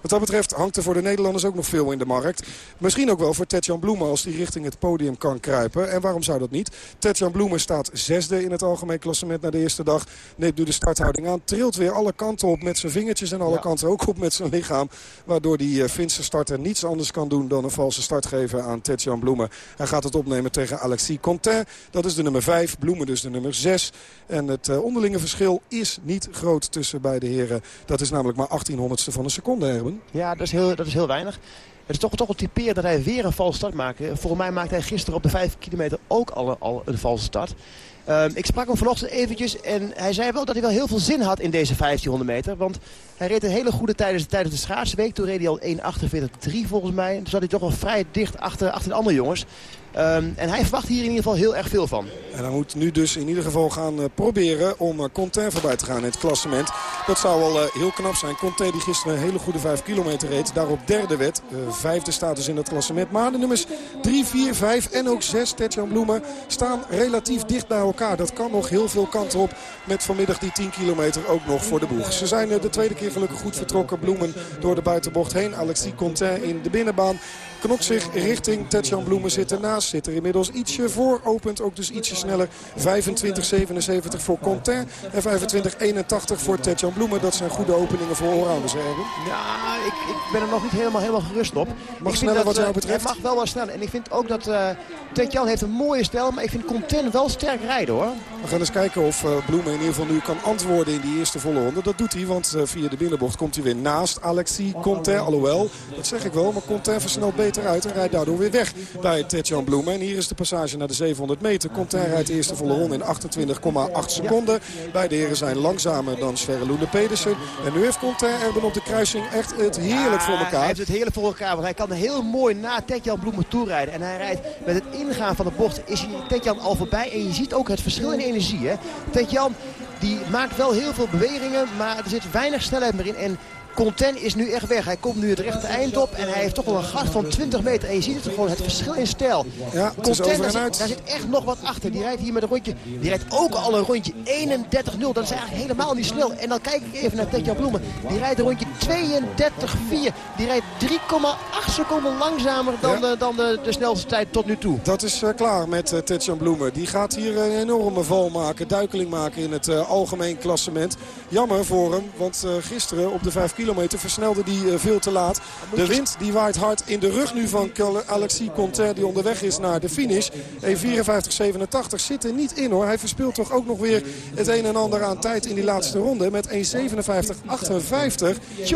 Wat dat betreft hangt er voor de Nederlanders ook nog veel in de markt. Misschien ook wel voor Tetjan Bloemen als die richting het podium kan kruipen. En waarom zou dat niet? Tetjan Bloemen staat zesde in het algemeen klassement na de eerste dag. Neemt nu de starthouding aan. Trilt weer alle kanten op met zijn vingertjes en alle kanten ook op met zijn lichaam. Waardoor die eh, Finse starter niets anders kan doen dan een valse start geven aan Tetjan Bloemen. Hij gaat het opnemen tegen Alexis Contain. Dat is de nummer 5. Bloemen dus de nummer 6. En het eh, onderlinge verschil is niet groot tussen beide heren. Dat is namelijk maar 1800ste van een seconde, Erben. Ja, dat is heel, dat is heel weinig. Het is toch, toch wel typerend dat hij weer een valse start maakt. Volgens mij maakte hij gisteren op de 5 kilometer ook al, al een valse start. Ehm, ik sprak hem vanochtend eventjes en hij zei wel dat hij wel heel veel zin had in deze 1500 meter. Want hij reed een hele goede tijdens, tijdens de schaatsweek. Toen reed hij al 1.48.3 volgens mij. Toen zat hij toch wel vrij dicht achter, achter de andere jongens. Ehm, en hij verwacht hier in ieder geval heel erg veel van. En hij moet nu dus in ieder geval gaan uh, proberen om uh, Conté voorbij te gaan in het klassement. Dat zou wel uh, heel knap zijn. Conté die gisteren een hele goede 5 kilometer reed. Daarop derde werd. vijfde staat dus in het klassement. Maar de nummers 3, 4, 5 en ook 6, Tetjan Bloemen, staan relatief dicht bij elkaar. Dat kan nog heel veel kanten op met vanmiddag die 10 kilometer ook nog voor de boeg. Ze zijn de tweede keer gelukkig goed vertrokken. Bloemen door de buitenbocht heen. Alexis Conté in de binnenbaan knokt zich richting Tetjan Bloemen. Zit ernaast, zit er inmiddels ietsje voor. Opent ook dus ietsje sneller. 25-77 voor Contain en 25-81 voor Tetjan Bloemen. Dat zijn goede openingen voor Oranje Erben. Ja, ik, ik ben er nog niet helemaal, helemaal gerust op. Mag sneller dat, wat jou uh, betreft? Het mag wel wat sneller. En ik vind ook dat uh, Tetjan heeft een mooie stijl. Maar ik vind Contain wel sterk rijden hoor. We gaan eens kijken of uh, Bloemen in ieder geval nu kan antwoorden in die eerste volle ronde. Dat doet hij, want via de binnenbocht komt hij weer naast Alexis Contain. Alhoewel, dat zeg ik wel, maar Contain versnelt beter uit en rijdt daardoor weer weg bij Tetjan Bloemen. En hier is de passage naar de 700 meter. Contain rijdt de eerste volle ronde in 28,8 seconden. Beide heren zijn langzamer dan Sverre Loene Pedersen. En nu heeft Contain Erben op de kruising echt het heerlijk voor elkaar. Hij heeft het heerlijk voor elkaar, want hij kan heel mooi na Tetjan Bloemen toerijden. En hij rijdt met het ingaan van de bocht is hij Tetjan al voorbij. En je ziet ook het verschil in energie. Tetjan die maakt wel heel veel bewegingen, maar er zit weinig snelheid meer in. En Conten is nu echt weg. Hij komt nu het rechte eind op en hij heeft toch wel een gat van 20 meter. En je ziet het gewoon, het verschil in stijl. Ja, het is over en daar. Zit, daar zit echt nog wat achter. Die rijdt hier met een rondje, die rijdt ook al een rondje 31-0. Dat is eigenlijk helemaal niet snel. En dan kijk ik even naar Tetjan Bloemen. Die rijdt een rondje 32-4. Die rijdt 3,8 seconden langzamer dan, ja. dan de, de, snelste tijd tot nu toe. Dat is uh, klaar met uh, Tetjan Bloemen. Die gaat hier een enorme val maken, duikeling maken in het uh, algemeen klassement. Jammer voor hem, want gisteren op de 5 kilometer versnelde die uh, veel te laat. De wind die waait hard in de rug nu van Alexis Conter die onderweg is naar de finish. 1.54.87 zit er niet in hoor. Hij verspeelt toch ook nog weer het een en ander aan tijd in die laatste ronde. Met 1.57.58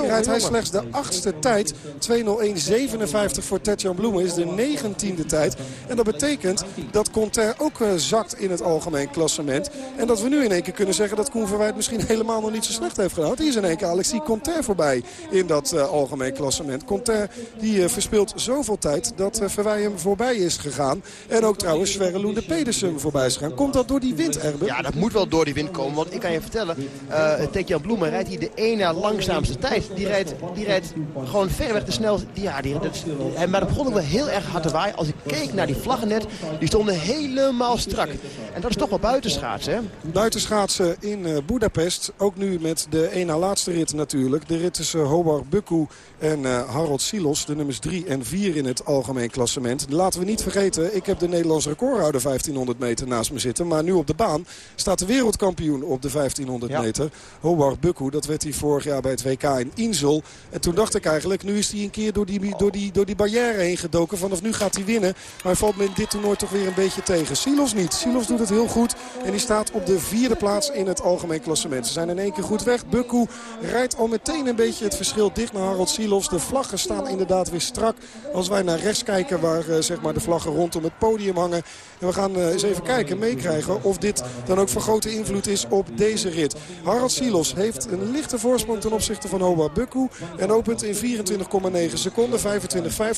rijdt hij slechts de achtste tijd. 2.01.57 voor Tetjan Bloemen is de negentiende tijd. En dat betekent dat Conter ook uh, zakt in het algemeen klassement. En dat we nu in één keer kunnen zeggen dat Koen Verwijt misschien helemaal nog niet zo slecht heeft gedaan. Die is in één keer Alexis Conter voorbij in dat uh, algemeen klassement. Conter die uh, verspeelt zoveel tijd dat uh, hem voorbij is gegaan. En ook trouwens Sverre Pedersen voorbij is gegaan. Komt dat door die wind, Erben? Ja, dat moet wel door die wind komen. Want ik kan je vertellen, uh, Tekjan Bloemen rijdt hier de na langzaamste tijd. Die rijdt, die rijdt gewoon verreweg de snelste. Die, dat, hij, maar dat begon ook wel heel erg hard te waaien. Als ik keek naar die vlaggen net, die stonden helemaal strak. En dat is toch wel buitenschaatsen, hè? Buitenschaatsen in uh, Budapest. Ook nu met de na laatste rit natuurlijk. De rit tussen Hobart Bukku en uh, Harold Silos. De nummers 3 en 4 in het algemeen klassement. Laten we niet vergeten, ik heb de Nederlandse recordhouder 1500 meter naast me zitten. Maar nu op de baan staat de wereldkampioen op de 1500 ja. meter. Hobart Bukku, dat werd hij vorig jaar bij het WK in Insel. En toen dacht ik eigenlijk, nu is hij een keer door die, door die, door die barrière heen gedoken. Vanaf nu gaat hij winnen. Maar hij valt me in dit toernooi toch weer een beetje tegen. Silos niet. Silos doet het heel goed. En die staat op de vierde plaats in het algemeen klassement. Ze zijn in één keer goed weg. Bukku rijdt al meteen een beetje het verschil dicht naar Harold Silos. De vlaggen staan inderdaad weer strak. Als wij naar rechts kijken waar uh, zeg maar de vlaggen rondom het podium hangen. En we gaan uh, eens even kijken, meekrijgen of dit dan ook van grote invloed is op deze rit. Harold Silos heeft een lichte voorsprong ten opzichte van Hobart Bukku. En opent in 24,9 seconden. 25-15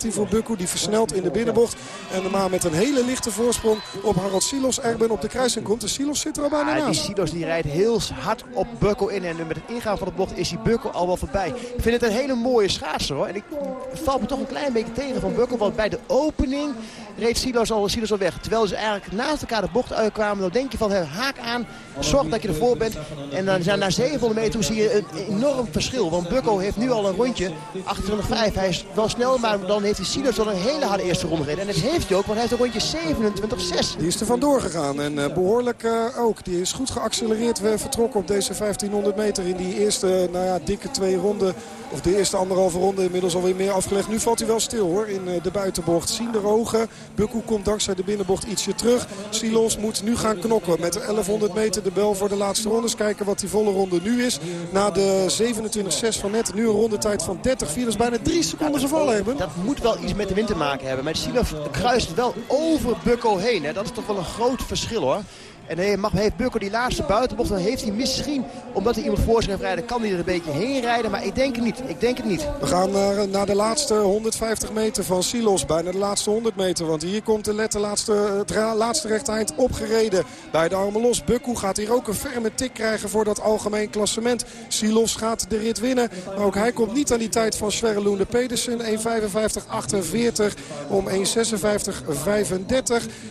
voor Bukku. Die versnelt in de binnenbocht. En maar met een hele lichte voorsprong op Harold Silos. Erben op de kruising komt. De Silos zit er al bijna ah, naast. Die Silos die rijdt heel hard op Bukku in. En met het ingaan van de bocht is die Bukku al wel voorbij. Ik vind het een hele mooie schaatser hoor. En ik valt me toch een klein beetje tegen van Bukku. Want bij de opening reed Silos al, Silos al weg. Terwijl ze eigenlijk naast elkaar de bocht uitkwamen. Dan denk je van haak aan. Zorg dat je ervoor bent. En dan zijn naar 700 meter zie je een enorm verschil. Want Bukko heeft nu al een rondje. 28,5. Hij is wel snel. Maar dan heeft hij Silos al een hele harde eerste ronde gereden. En dat heeft hij ook. Want hij heeft een rondje 27,6. Die is er vandoor gegaan. En uh, behoorlijk uh, ook. Die is goed geaccelereerd. We vertrokken op deze 1500 meter. In die eerste nou ja, dikke twee ronden. Of de eerste anderhalve ronde inmiddels alweer meer afgelegd. Nu valt hij wel stil hoor in uh, de buitenbocht. Zien de ogen. Bukku komt dankzij de binnenbocht ietsje terug. Silos moet nu gaan knokken met de 1100 meter de bel voor de laatste rondes. Kijken wat die volle ronde nu is. Na de 27,6 van net. Nu een rondetijd van 30,4. Dat is bijna drie seconden gevallen hebben. Dat moet wel iets met de wind te maken hebben. Maar Silos kruist wel over Bukko heen. Hè. Dat is toch wel een groot verschil hoor. En hij mag, heeft Bukko die laatste buitenbocht, dan heeft hij misschien, omdat hij iemand voor zich heeft rijden, kan hij er een beetje heen rijden. Maar ik denk het niet. Ik denk het niet. We gaan naar, naar de laatste 150 meter van Silos. Bijna de laatste 100 meter. Want hier komt de letter laatste, het laatste rechte eind opgereden. Bij de armen los. Bukko gaat hier ook een ferme tik krijgen voor dat algemeen klassement. Silos gaat de rit winnen. Maar ook hij komt niet aan die tijd van Sverre Loende Pedersen. 1.55.48 om 1.56.35.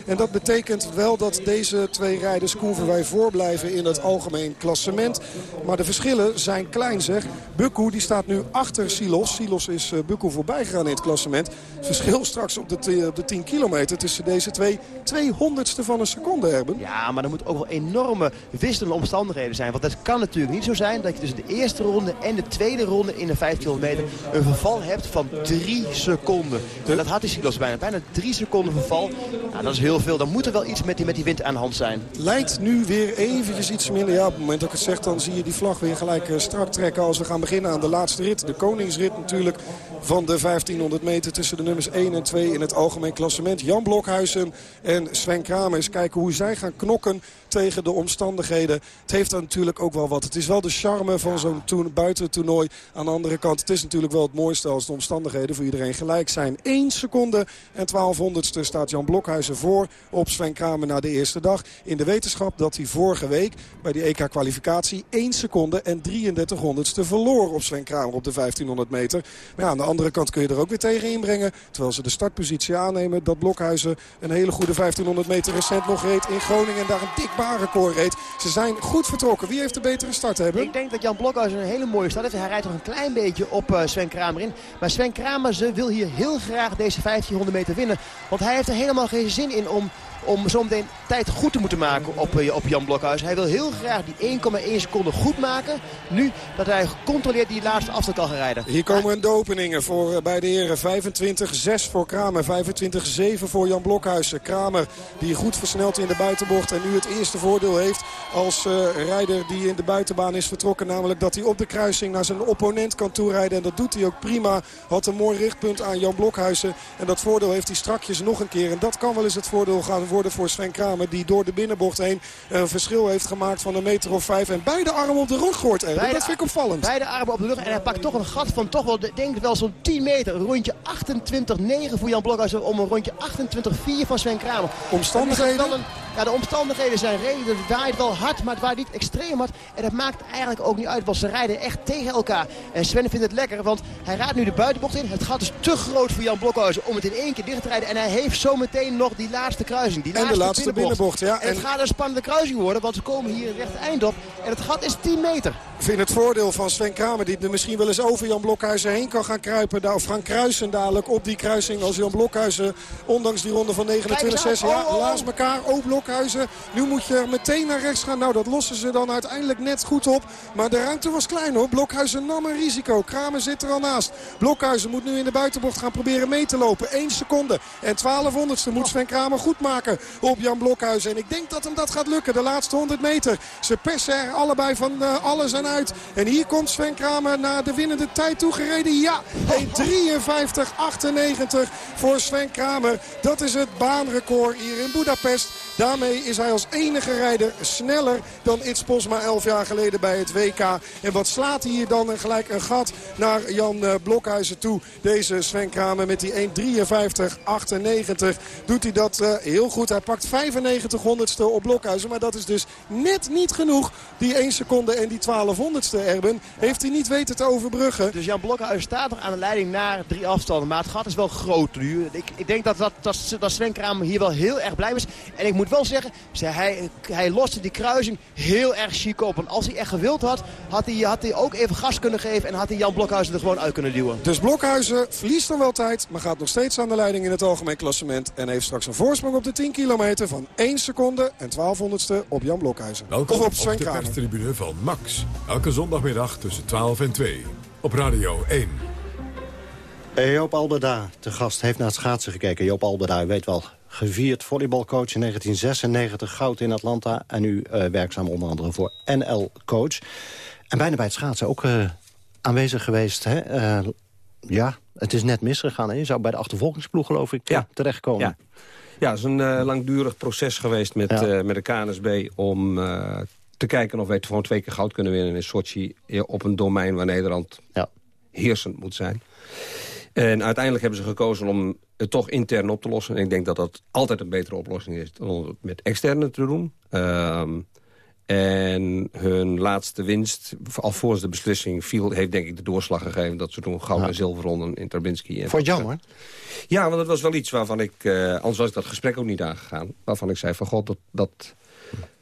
En dat betekent wel dat deze twee rijders Koen Verwij voorblijven in het algemeen klassement. Maar de verschillen zijn klein zeg. Bukku die staat nu achter Silos. Silos is uh, voorbij gegaan in het klassement. Het verschil straks op de, op de 10 kilometer tussen deze twee 200ste van een seconde hebben. Ja, maar er moet ook wel enorme wisselende omstandigheden zijn. Want het kan natuurlijk niet zo zijn dat je tussen de eerste ronde en de tweede ronde in de 5 kilometer een verval hebt van 3 seconden. En dat had die Silos bijna. Bijna 3 seconden verval. Nou, dat is heel veel. Dan moet er wel iets met die, met die wind aan de hand zijn. Lijkt nu weer eventjes iets minder. Ja, op het moment dat ik het zeg, dan zie je die vlag weer gelijk strak trekken als we gaan beginnen aan de laatste rit. De koningsrit natuurlijk van de 1500 meter tussen de nummers 1 en 2 in het algemeen klassement. Jan Blokhuizen en Sven Kramer. Eens kijken hoe zij gaan knokken tegen de omstandigheden. Het heeft dan natuurlijk ook wel wat. Het is wel de charme van zo'n buitentoernooi. Aan de andere kant, het is natuurlijk wel het mooiste als de omstandigheden voor iedereen gelijk zijn. 1 seconde en 1200ste staat Jan Blokhuizen voor op Sven Kramer na de eerste dag. In de wetenschap dat hij vorige week bij die EK-kwalificatie 1 seconde en 33 honderdste verloor op Sven Kramer op de 1500 meter. Maar aan de andere kant kun je er ook weer tegen inbrengen. Terwijl ze de startpositie aannemen dat Blokhuizen een hele goede 1500 meter recent nog reed in Groningen. En daar een dik baanrecord reed. Ze zijn goed vertrokken. Wie heeft de betere start hebben? Ik denk dat Jan Blokhuizen een hele mooie start heeft. Hij rijdt nog een klein beetje op uh, Sven Kramer in. Maar Sven Kramer ze wil hier heel graag deze 1500 meter winnen. Want hij heeft er helemaal geen zin in om om zometeen tijd goed te moeten maken op, op Jan Blokhuis. Hij wil heel graag die 1,1 seconde goed maken. Nu dat hij gecontroleerd die laatste afstand kan gaan rijden. Hier komen de openingen voor bij de heren. 25-6 voor Kramer. 25-7 voor Jan Blokhuis. Kramer die goed versnelt in de buitenbocht. En nu het eerste voordeel heeft als uh, rijder die in de buitenbaan is vertrokken. Namelijk dat hij op de kruising naar zijn opponent kan toerijden. En dat doet hij ook prima. Had een mooi richtpunt aan Jan Blokhuizen. En dat voordeel heeft hij strakjes nog een keer. En dat kan wel eens het voordeel gaan worden voor Sven Kramer. Die door de binnenbocht heen een verschil heeft gemaakt van een meter of vijf. En beide armen op de rug gooit. Dat vind ik opvallend. Beide armen op de rug. En hij pakt toch een gat van toch wel, denk ik wel zo'n 10 meter. Een rondje 28-9 voor Jan Blokhuis. Om een rondje 28-4 van Sven Kramer. Omstandigheden? Een, ja, de omstandigheden zijn reden. Het waait wel hard, maar het waait niet extreem hard. En dat maakt eigenlijk ook niet uit. Want ze rijden echt tegen elkaar. En Sven vindt het lekker, want hij raadt nu de buitenbocht in. Het gat is te groot voor Jan Blokhuizen om het in één keer dicht te rijden. En hij heeft zometeen nog die laatste kruising. Die en de laatste binnenbocht. ja. En het gaat een spannende kruising worden, want we komen hier recht eind op. En het gat is 10 meter. Ik vind het voordeel van Sven Kramer, die er misschien wel eens over Jan Blokhuizen heen kan gaan kruipen. Of gaan kruisen dadelijk op die kruising als Jan Blokhuizen, ondanks die ronde van 29-6. Ja, oh, oh. naast elkaar. Oh, Blokhuizen. Nu moet je meteen naar rechts gaan. Nou, dat lossen ze dan uiteindelijk net goed op. Maar de ruimte was klein hoor. Blokhuizen nam een risico. Kramer zit er al naast. Blokhuizen moet nu in de buitenbocht gaan proberen mee te lopen. 1 seconde en 1200ste moet Sven Kramer goed maken op Jan Blokhuizen. En ik denk dat hem dat gaat lukken. De laatste 100 meter. Ze persen er allebei van uh, alles en uit. En hier komt Sven Kramer naar de winnende tijd toegereden. Ja, 1.53.98 voor Sven Kramer. Dat is het baanrecord hier in Budapest. Daarmee is hij als enige rijder sneller dan Its Posma 11 jaar geleden bij het WK. En wat slaat hij hier dan gelijk een gat naar Jan Blokhuizen toe. Deze Sven Kramer met die 1.53.98 doet hij dat uh, heel goed. Hij pakt 95 honderdste op Blokhuizen. Maar dat is dus net niet genoeg. Die 1 seconde en die 1200ste Erben heeft hij niet weten te overbruggen. Dus Jan Blokhuizen staat nog aan de leiding naar drie afstanden. Maar het gat is wel groot nu. Ik, ik denk dat, dat, dat, dat Sven Kramer hier wel heel erg blij is. En ik moet wel zeggen, hij, hij loste die kruising heel erg chic op. Want als hij echt gewild had, had hij, had hij ook even gas kunnen geven. En had hij Jan Blokhuizen er gewoon uit kunnen duwen. Dus Blokhuizen verliest dan wel tijd. Maar gaat nog steeds aan de leiding in het algemeen klassement. En heeft straks een voorsprong op de 10 kilometer van 1 seconde en 1200ste op Jan Blokhuizen. Welkom of op, op de perstribune van Max. Elke zondagmiddag tussen 12 en 2. Op Radio 1. Joop Albeda, de gast, heeft naar het schaatsen gekeken. Joop Albeda, u weet wel, gevierd volleybalcoach in 1996, goud in Atlanta... en nu uh, werkzaam onder andere voor NL Coach. En bijna bij het schaatsen ook uh, aanwezig geweest. Hè? Uh, ja, het is net misgegaan. Hè? Je zou bij de achtervolgingsploeg, geloof ik, ja. terechtkomen. Ja. Ja, het is een uh, langdurig proces geweest met, ja. uh, met de KNSB... om uh, te kijken of wij gewoon twee keer goud kunnen winnen in Sochi... op een domein waar Nederland ja. heersend moet zijn. En uiteindelijk hebben ze gekozen om het toch intern op te lossen. En ik denk dat dat altijd een betere oplossing is dan om het met externe te doen. Um, en hun laatste winst, alvorens de beslissing viel... heeft denk ik de doorslag gegeven dat ze toen goud en zilver ronden in Tarbinski. Vond je jammer? Ja, want dat was wel iets waarvan ik... Uh, anders was ik dat gesprek ook niet aangegaan. Waarvan ik zei van god, dat, dat,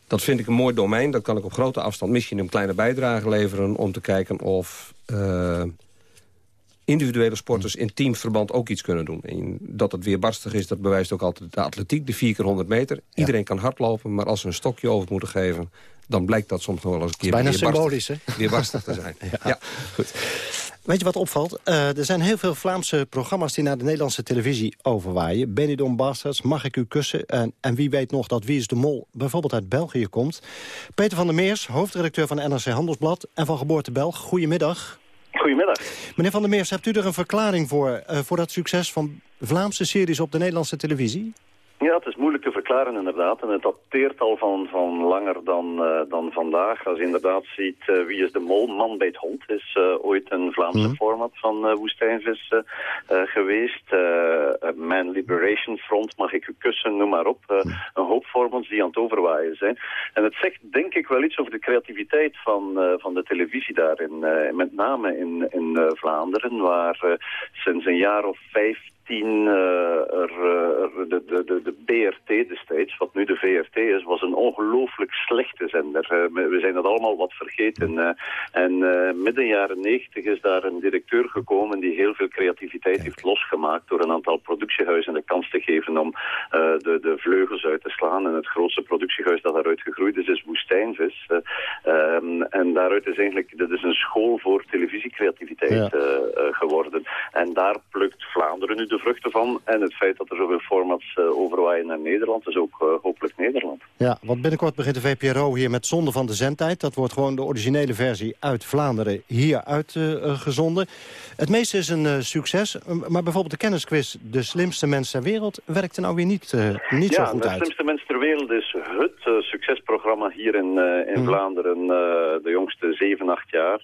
dat vind ik een mooi domein. Dat kan ik op grote afstand misschien een kleine bijdrage leveren... om te kijken of... Uh, individuele sporters in teamverband ook iets kunnen doen. En dat het weer barstig is, dat bewijst ook altijd de atletiek, de 4 keer 100 meter. Iedereen kan hardlopen, maar als ze een stokje over moeten geven... dan blijkt dat soms nog wel eens een keer Bijna symbolisch, barstig, weer barstig te zijn. ja. ja. goed. Weet je wat opvalt? Uh, er zijn heel veel Vlaamse programma's die naar de Nederlandse televisie overwaaien. Benidorm Bastards, Mag ik u kussen? En, en wie weet nog dat Wie is de Mol bijvoorbeeld uit België komt. Peter van der Meers, hoofdredacteur van NRC Handelsblad en van geboorte Belg. Goedemiddag. Goedemiddag. Meneer Van der Meers, hebt u er een verklaring voor... Uh, voor dat succes van Vlaamse series op de Nederlandse televisie? Ja, het is moeilijk te verklaren inderdaad. En het dateert al van, van langer dan, uh, dan vandaag. Als je inderdaad ziet uh, Wie is de Mol, Man bij het Hond... is uh, ooit een Vlaamse mm. format van Woestijnvis geweest. Man Liberation Front, Mag ik u kussen, noem maar op. Mm. Een hoop formats die aan het overwaaien zijn. En het zegt denk ik wel iets over de creativiteit van, van de televisie daar. In, met name in, in Vlaanderen, waar sinds een jaar of vijf er, uh, de, de, de, de Destijds, wat nu de VRT is, was een ongelooflijk slechte zender. Uh, we zijn dat allemaal wat vergeten. en midden jaren negentig is daar een directeur gekomen die heel veel creativiteit heeft losgemaakt door een aantal productiehuizen de kans te geven om de, de vleugels uit te slaan. En het grootste productiehuis dat daaruit gegroeid is, is Woestijnvis. Um, en daaruit is eigenlijk, dit is een school voor televisiecreativiteit ja. geworden. En daar plukt Vlaanderen nu de vruchten van. En het feit dat er zoveel formats overwaaien naar Nederland is ook uh, hopelijk Nederland. Ja, want binnenkort begint de VPRO hier met Zonde van de Zendtijd. Dat wordt gewoon de originele versie uit Vlaanderen hier uitgezonden. Het meeste is een succes. Maar bijvoorbeeld de kennisquiz De Slimste Mens ter Wereld werkte nou weer niet, niet ja, zo goed uit. Ja, De Slimste Mens ter Wereld is het succesprogramma hier in, in hmm. Vlaanderen de jongste 7, 8 jaar.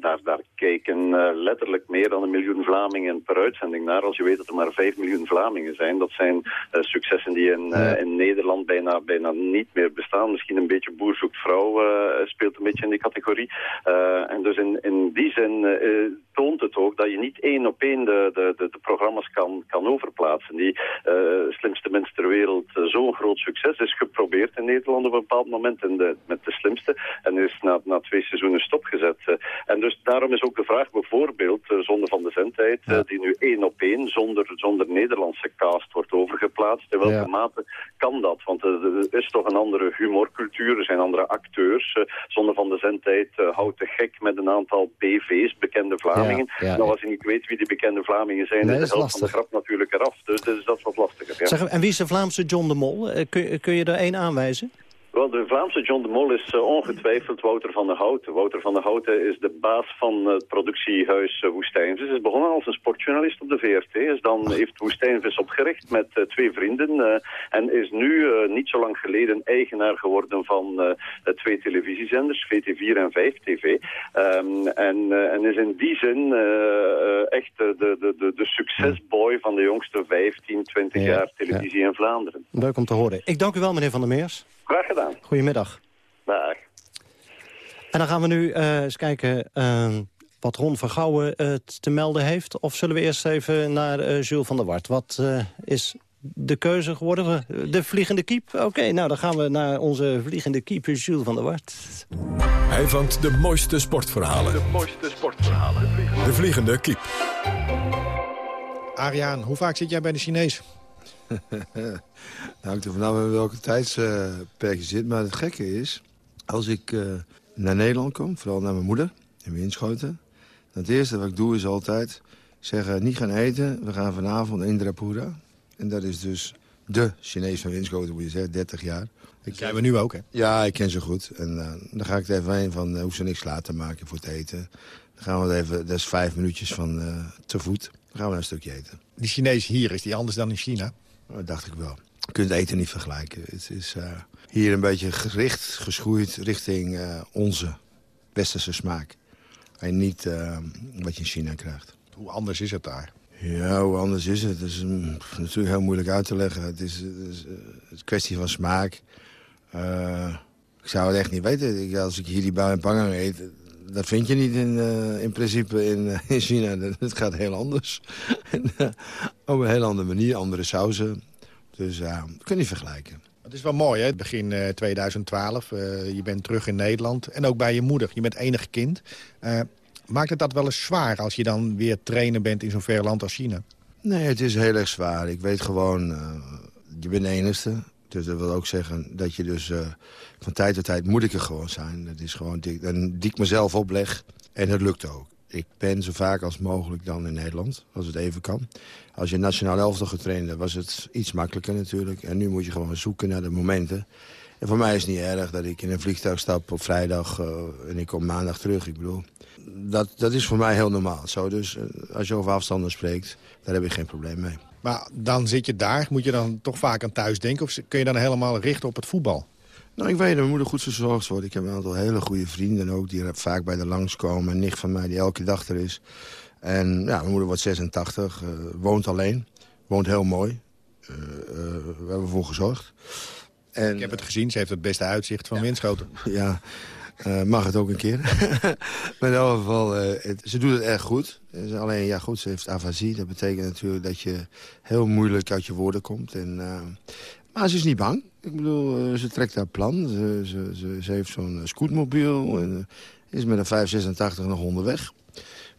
daar, daar keken letterlijk meer dan een miljoen Vlamingen per uitzending naar. Als je weet dat er maar 5 miljoen Vlamingen zijn. Dat zijn uh, successen die in, uh, in Nederland bijna, bijna niet meer bestaan. Misschien een beetje boer zoekt vrouw uh, speelt een beetje in die categorie. en dus in, in die zin toont het ook dat je niet één op één de, de, de, de programma's kan, kan overplaatsen. Die slimste mens ter wereld zo'n groot succes is geprobeerd in Nederland op een bepaald moment in de, met de slimste. En is na, na twee seizoenen stopgezet. en dus daarom is ook de vraag bijvoorbeeld, zonder van de zendtijd, ja. die nu één op één zonder, zonder Nederlandse cast wordt overgeplaatst. In welke ja. mate kan dat? Want er is toch een andere humorcultuur, er zijn andere acteurs. Uh, zonder van de zendtijd uh, houdt de gek met een aantal BV's, bekende Vlamingen. Ja, nou, als je niet weet wie die bekende Vlamingen zijn, nee, is de helft van de grap natuurlijk eraf. Dus, dus dat is wat lastiger. Ja. Zeg, en wie is de Vlaamse John de Mol? Uh, kun, kun je er één aanwijzen? Wel, de Vlaamse John de Mol is uh, ongetwijfeld Wouter van der Houten. Wouter van der Houten is de baas van het productiehuis uh, Woestijnvis. Hij is begonnen als een sportjournalist op de VRT. Is dan heeft Woestijnvis opgericht met uh, twee vrienden. en is nu niet zo lang geleden eigenaar geworden van twee televisiezenders, VT4 en 5TV. Um, en, en is in die zin echt de, de, de, de succesboy van de jongste 15, 20 ja, jaar televisie ja. in Vlaanderen. Leuk om te horen. Ik dank u wel, meneer Van der Meers. Graag gedaan. Goedemiddag. Dag. En dan gaan we nu uh, eens kijken uh, wat Ron van Gouwen uh, te melden heeft. Of zullen we eerst even naar Jules van der Wart. Wat is de keuze geworden? De vliegende kiep? Oké, okay, nou dan gaan we naar onze vliegende kiep, Jules van der Wart. Hij vangt de mooiste sportverhalen. De mooiste sportverhalen. De vliegende, de vliegende kiep. Ariaan, hoe vaak zit jij bij de Chinees? nou, ik er vanaf in welke tijdsperk je zit. Maar het gekke is, als ik uh, naar Nederland kom, vooral naar mijn moeder in Winschoten... dan het eerste wat ik doe is altijd zeggen, niet gaan eten. We gaan vanavond in Drapura. En dat is dus de Chinees van Winschoten, moet je zeggen, 30 jaar. Ik, zijn we nu ook, hè? Ja, ik ken ze goed. En uh, dan ga ik er even heen van, uh, hoef ze niks laat te maken voor het eten. Dan gaan we even, dat is vijf minuutjes van te voet. Dan gaan we een stukje eten. Die Chinees hier, is die anders dan in China? Dat dacht ik wel. Je kunt eten niet vergelijken. Het is uh, hier een beetje gericht, geschoeid richting uh, onze westerse smaak. En niet uh, wat je in China krijgt. Hoe anders is het daar? Ja, hoe anders is het? Het is um, natuurlijk heel moeilijk uit te leggen. Het is, het is een kwestie van smaak. ik zou het echt niet weten. Ik, als ik hier die bui en pangang eet... Dat vind je niet in, uh, in principe in, uh, in China. Het gaat heel anders. en, uh, op een heel andere manier, andere sauzen. Dus ja, kun je niet vergelijken. Het is wel mooi, hè? Begin 2012. je bent terug in Nederland. En ook bij je moeder. Je bent enig kind. maakt het dat wel eens zwaar als je dan weer trainer bent in zo'n ver land als China? Nee, het is heel erg zwaar. Ik weet gewoon, je bent de enigste. Dus dat wil ook zeggen dat je dus van tijd tot tijd moet ik er gewoon zijn. Dat is gewoon die, dan ik mezelf opleg en dat lukt ook. Ik ben zo vaak als mogelijk dan in Nederland, als het even kan. Als je nationaal elftal getraind was het iets makkelijker natuurlijk. En nu moet je gewoon zoeken naar de momenten. En voor mij is het niet erg dat ik in een vliegtuig stap op vrijdag uh, en ik kom maandag terug. Ik bedoel, dat, dat is voor mij heel normaal. Zo dus, uh, als je over afstanden spreekt, daar heb ik geen probleem mee. Maar dan zit je daar. Moet je dan toch vaak aan thuis denken? Of kun je dan helemaal richten op het voetbal? Nou, ik weet dat mijn moeder goed verzorgd wordt. Ik heb een aantal hele goede vrienden ook die er vaak bij de langskomen. Een nicht van mij die elke dag er is. En ja, mijn moeder wordt 86, uh, woont alleen. Woont heel mooi. Uh, uh, we hebben ervoor gezorgd. En, ik heb het gezien, ze heeft het beste uitzicht van ja. Winschoten. Ja, mag het ook een keer. maar in elk geval, het, ze doet het erg goed. Alleen, ja goed, ze heeft afasie. Dat betekent natuurlijk dat je heel moeilijk uit je woorden komt. En, maar ze is niet bang. Ik bedoel, ze trekt haar plan. Ze, ze, ze, heeft zo'n scootmobiel en is met een 586 nog onderweg.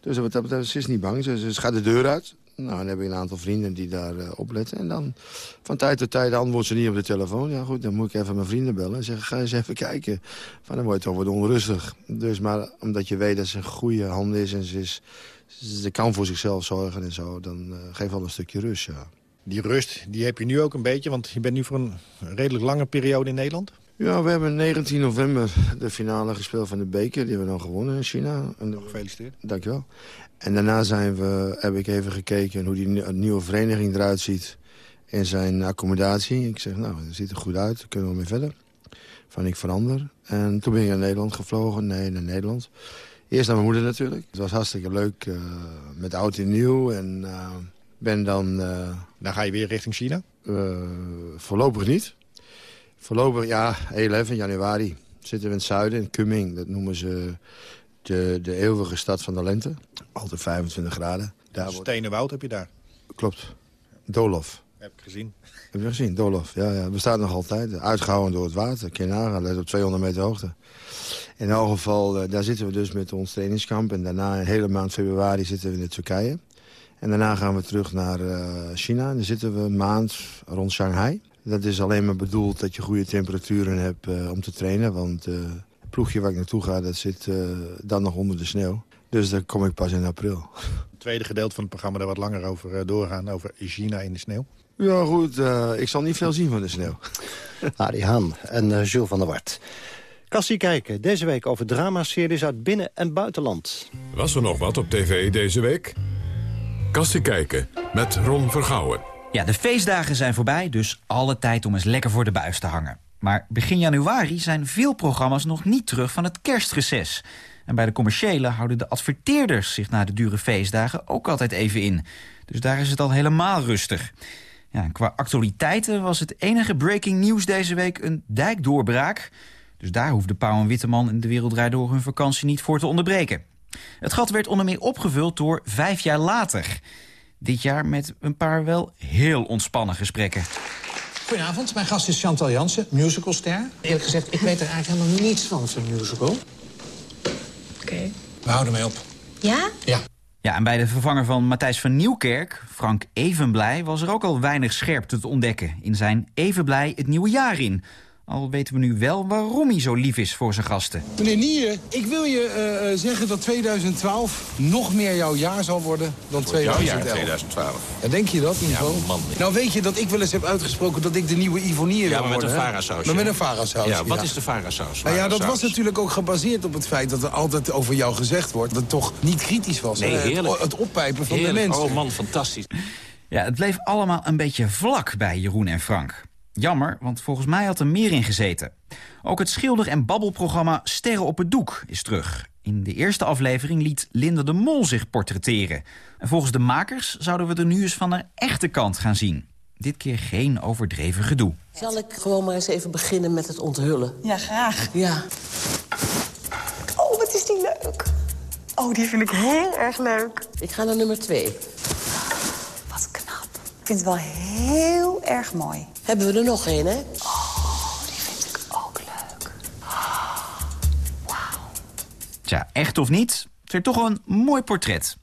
Dus wat dat ze is niet bang. Ze, gaat de deur uit. Nou, dan heb ik een aantal vrienden die daar opletten. En dan van tijd tot tijd antwoordt ze niet op de telefoon. Ja goed, dan moet ik even mijn vrienden bellen en zeggen... ga eens even kijken. Van, dan wordt het toch wat onrustig. Dus maar omdat je weet dat ze een goede hand is... en ze, is, ze kan voor zichzelf zorgen en zo... dan uh, geeft wel een stukje rust, ja. Die rust, die heb je nu ook een beetje... want je bent nu voor een redelijk lange periode in Nederland? Ja, we hebben 19 november de finale gespeeld van de beker. Die hebben we dan gewonnen in China. En Gefeliciteerd. Dankjewel. En daarna zijn we, heb ik even gekeken hoe die nieuwe vereniging eruit ziet in zijn accommodatie. Ik zeg, nou, dat ziet er goed uit, daar kunnen we mee verder. Van ik verander. En toen ben ik naar Nederland gevlogen, nee, naar Nederland. Eerst naar mijn moeder natuurlijk. Het was hartstikke leuk, uh, met oud en nieuw. En uh, ben dan... Uh, dan ga je weer richting China? voorlopig niet. Voorlopig, ja, 11 januari zitten we in het zuiden, in Kunming. Dat noemen ze de, de eeuwige stad van de lente. Altijd 25 graden. Daar Stenen woud heb je daar? Klopt. Dolof. Heb ik gezien. Heb je gezien? Dolof. Ja, ja. bestaat nog altijd. Uitgehouden door het water. Kenaga, let op 200 meter hoogte. In elk geval, daar zitten we dus met ons trainingskamp. En daarna, een hele maand februari, zitten we in Turkije. En daarna gaan we terug naar uh, China. En dan zitten we een maand rond Shanghai. Dat is alleen maar bedoeld dat je goede temperaturen hebt uh, om te trainen. Want uh, het ploegje waar ik naartoe ga, dat zit uh, dan nog onder de sneeuw. Dus daar kom ik pas in april. Het tweede gedeelte van het programma daar wat langer over doorgaan. Over China in de sneeuw. Ja goed, ik zal niet veel zien van de sneeuw. Arie Haan en Jules van der Wart. Kassie kijken, deze week over dramaseries uit binnen- en buitenland. Was er nog wat op tv deze week? Kassie kijken met Ron Vergouwen. Ja, de feestdagen zijn voorbij, dus alle tijd om eens lekker voor de buis te hangen. Maar begin januari zijn veel programma's nog niet terug van het kerstreces. En bij de commerciële houden de adverteerders zich na de dure feestdagen ook altijd even in. Dus daar is het al helemaal rustig. Ja, qua actualiteiten was het enige breaking news deze week een dijkdoorbraak. Dus daar hoefde Pauw en Witteman en de Wereldrijd door hun vakantie niet voor te onderbreken. Het gat werd onder meer opgevuld door vijf jaar later... Dit jaar met een paar wel heel ontspannen gesprekken. Goedenavond, mijn gast is Chantal Jansen, musicalster. Eerlijk gezegd, ik weet er eigenlijk helemaal niets van, zo'n musical. Oké. Okay. We houden mee op. Ja? Ja. Ja, en bij de vervanger van Matthijs van Nieuwkerk, Frank Evenblij... was er ook al weinig scherpte te ontdekken in zijn Evenblij het nieuwe jaar in... Al weten we nu wel waarom hij zo lief is voor zijn gasten. Meneer Nieren, ik wil je uh, zeggen dat 2012 nog meer jouw jaar zal worden dan 2011. Jouw jaar 2012. Ja, denk je dat in ieder geval? Ja, man. Nou weet je dat ik wel eens heb uitgesproken dat ik de nieuwe Ivonier ja, wil worden. Ja, met een varasaus. Maar met een varasaus. Ja, wat is de varasaus? Nou ja, dat was natuurlijk ook gebaseerd op het feit dat er altijd over jou gezegd wordt... dat het toch niet kritisch was. Nee, heerlijk. Het, het oppijpen van heerlijk. de mensen. Oh man, fantastisch. Ja, het bleef allemaal een beetje vlak bij Jeroen en Frank. Jammer, want volgens mij had er meer in gezeten. Ook het schilder- en babbelprogramma Sterren op het Doek is terug. In de eerste aflevering liet Linda de Mol zich portretteren. En volgens de makers zouden we er nu eens van de echte kant gaan zien. Dit keer geen overdreven gedoe. Zal ik gewoon maar eens even beginnen met het onthullen? Ja, graag. Ja. Oh, wat is die leuk. Oh, die vind ik heel erg leuk. Ik ga naar nummer twee. Ik vind het wel heel erg mooi. Hebben we er nog één, hè? Tja, echt of niet, het werd toch een mooi portret.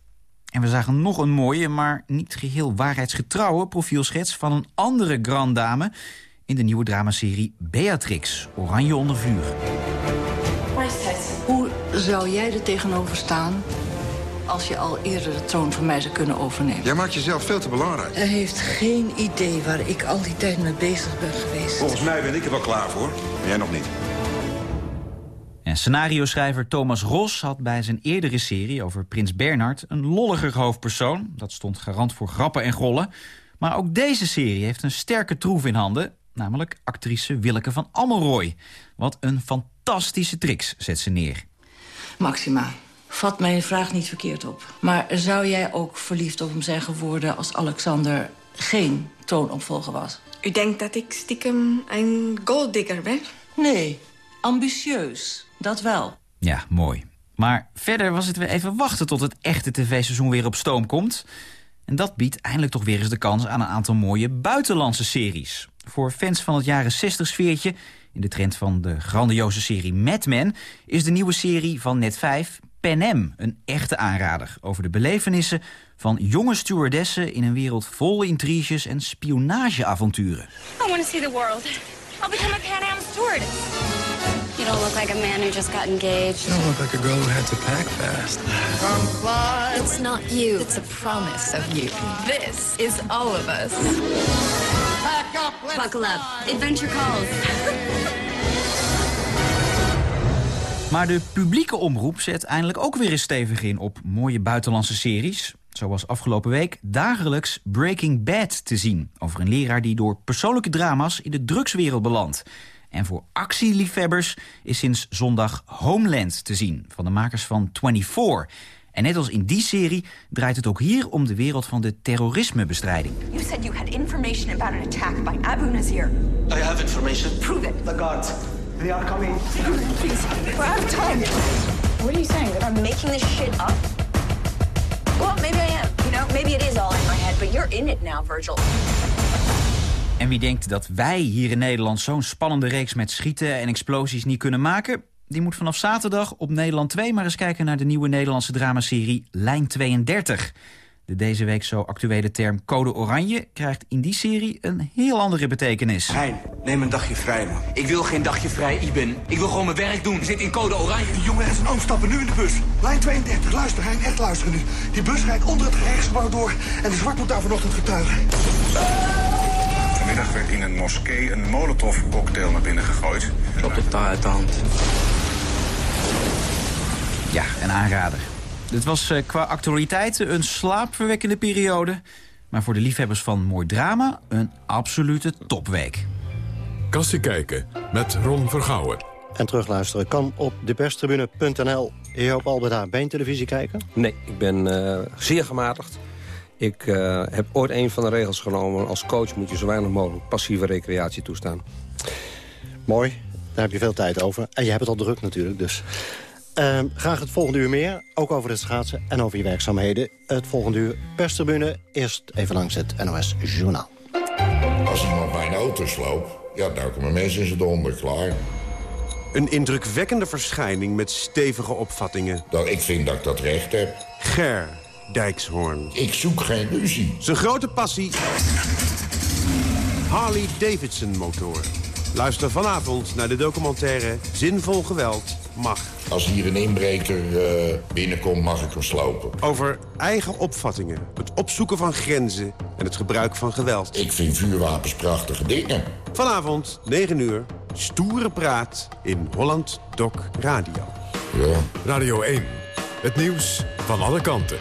En we zagen nog een mooie, maar niet geheel waarheidsgetrouwe profielschets... van een andere grand dame in de nieuwe dramaserie Beatrix, Oranje onder vuur. Hoe zou jij er tegenover staan als je al eerder de troon van mij zou kunnen overnemen? Jij maakt jezelf veel te belangrijk. Hij heeft geen idee waar ik al die tijd mee bezig ben geweest. Volgens mij ben ik er wel klaar voor, maar jij nog niet. En scenario-schrijver Thomas Ros had bij zijn eerdere serie over Prins Bernhard... een lolliger hoofdpersoon. Dat stond garant voor grappen en grollen. Maar ook deze serie heeft een sterke troef in handen... namelijk actrice Willeke van Ammelrooy. Wat een fantastische tricks zet ze neer. Maxima, vat mijn vraag niet verkeerd op. Maar zou jij ook verliefd op hem zijn geworden als Alexander geen toonopvolger was? U denkt dat ik stiekem een golddigger ben? Nee, ambitieus, dat wel. Ja, mooi. Maar verder was het weer even wachten tot het echte tv-seizoen weer op stoom komt. En dat biedt eindelijk toch weer eens de kans aan een aantal mooie buitenlandse series. Voor fans van het jaren 60 sfeertje, in de trend van de grandioze serie Mad Men... is de nieuwe serie van Net 5 Penem, een echte aanrader over de belevenissen van jonge stewardessen in een wereld vol intriges en spionageavonturen. I want to see the world. I'll become a Pan Am stewardess. You don't look like a man who just got engaged. You don't look like a girl who had to pack fast. It's not you. It's a promise of you. This is all of us. Pack up, Buckle up. Adventure calls. Maar de publieke omroep zet eindelijk ook weer eens stevig in op mooie buitenlandse series. Zo was afgelopen week dagelijks Breaking Bad te zien. Over een leraar die door persoonlijke drama's in de drugswereld belandt. En voor actieliefhebbers is sinds zondag Homeland te zien. Van de makers van 24. En net als in die serie draait het ook hier om de wereld van de terrorismebestrijding. You said you had information about an attack by Abu Nazir. I have information. Prove it. The guards. They are coming. Please, we're out of time. What are you saying? That I'm making this shit up? Well, maybe I am. You know, maybe it is all in my head, but you're in it now, Virgil. En wie denkt dat wij hier in Nederland zo'n spannende reeks met schieten en explosies niet kunnen maken... die moet vanaf zaterdag op Nederland 2 maar eens kijken naar de nieuwe Nederlandse dramaserie Lijn 32. De deze week zo actuele term code oranje krijgt in die serie een heel andere betekenis. Hein, neem een dagje vrij, man. Ik wil geen dagje vrij, Iben. Ik wil gewoon mijn werk doen. Ik zit in code oranje. Die jongen en zijn oom stappen nu in de bus. Lijn 32, luister Hein, echt luisteren nu. Die bus rijdt onder het gerechtsgebouw door en de zwart moet daar vanochtend getuigen. Vanmiddag werd in een moskee een molotovcocktail naar binnen gegooid. Op de taal uit de hand. Ja, een aanrader. Dit was eh, qua actualiteiten een slaapverwekkende periode. Maar voor de liefhebbers van mooi drama een absolute topweek. Kassie kijken met Ron Vergouwen. En terugluisteren kan op deperstribune.nl. Joop Alberda, ben je televisie kijken? Nee, ik ben eh, zeer gematigd. Ik eh, heb ooit een van de regels genomen. Als coach moet je zo weinig mogelijk passieve recreatie toestaan. Mooi, daar heb je veel tijd over. En je hebt het al druk natuurlijk, dus... Ehm, graag het volgende uur meer, ook over het schaatsen en over je werkzaamheden. Het volgende uur perstribune, eerst even langs het NOS Journaal. Als iemand mijn auto sloopt, ja, dan komen mensen in donder klaar. Een indrukwekkende verschijning met stevige opvattingen. Nou, ik vind dat ik dat recht heb. Ger Dijkshoorn. Ik zoek geen ruzie. Zijn grote passie... Harley Davidson motor. Luister vanavond naar de documentaire Zinvol Geweld mag. Als hier een inbreker uh, binnenkomt, mag ik hem slopen. Over eigen opvattingen, het opzoeken van grenzen en het gebruik van geweld. Ik vind vuurwapens prachtige dingen. Vanavond, 9 uur, stoere praat in Holland Doc Radio. Ja. Radio 1, het nieuws van alle kanten.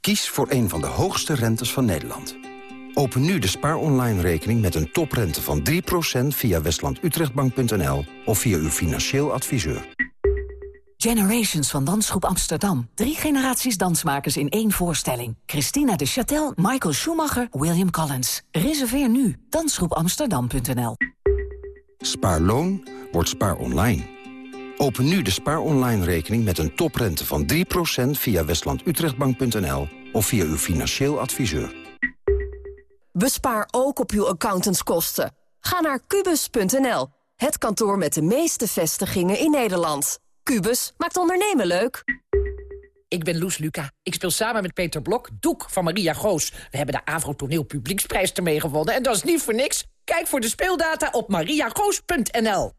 Kies voor een van de hoogste rentes van Nederland. Open nu de Spaar Online rekening met een toprente van 3% via westlandutrechtbank.nl of via uw financieel adviseur. Generations van Dansgroep Amsterdam. Drie generaties dansmakers in één voorstelling. Christina de Châtel, Michael Schumacher, William Collins. Reserveer nu. Dansgroepamsterdam.nl Spaarloon wordt spaar online. Open nu de spaar online rekening met een toprente van 3% via westlandutrechtbank.nl of via uw financieel adviseur. Bespaar ook op uw accountantskosten. Ga naar kubus.nl, het kantoor met de meeste vestigingen in Nederland. Kubus maakt ondernemen leuk. Ik ben Loes Luca. Ik speel samen met Peter Blok Doek van Maria Goos. We hebben de Avro Toneel Publieksprijs ermee gewonnen. En dat is niet voor niks. Kijk voor de speeldata op mariagoos.nl.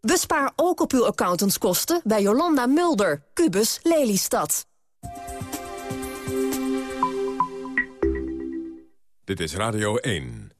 Bespaar ook op uw accountantskosten bij Jolanda Mulder. Kubus Lelystad. Dit is Radio 1.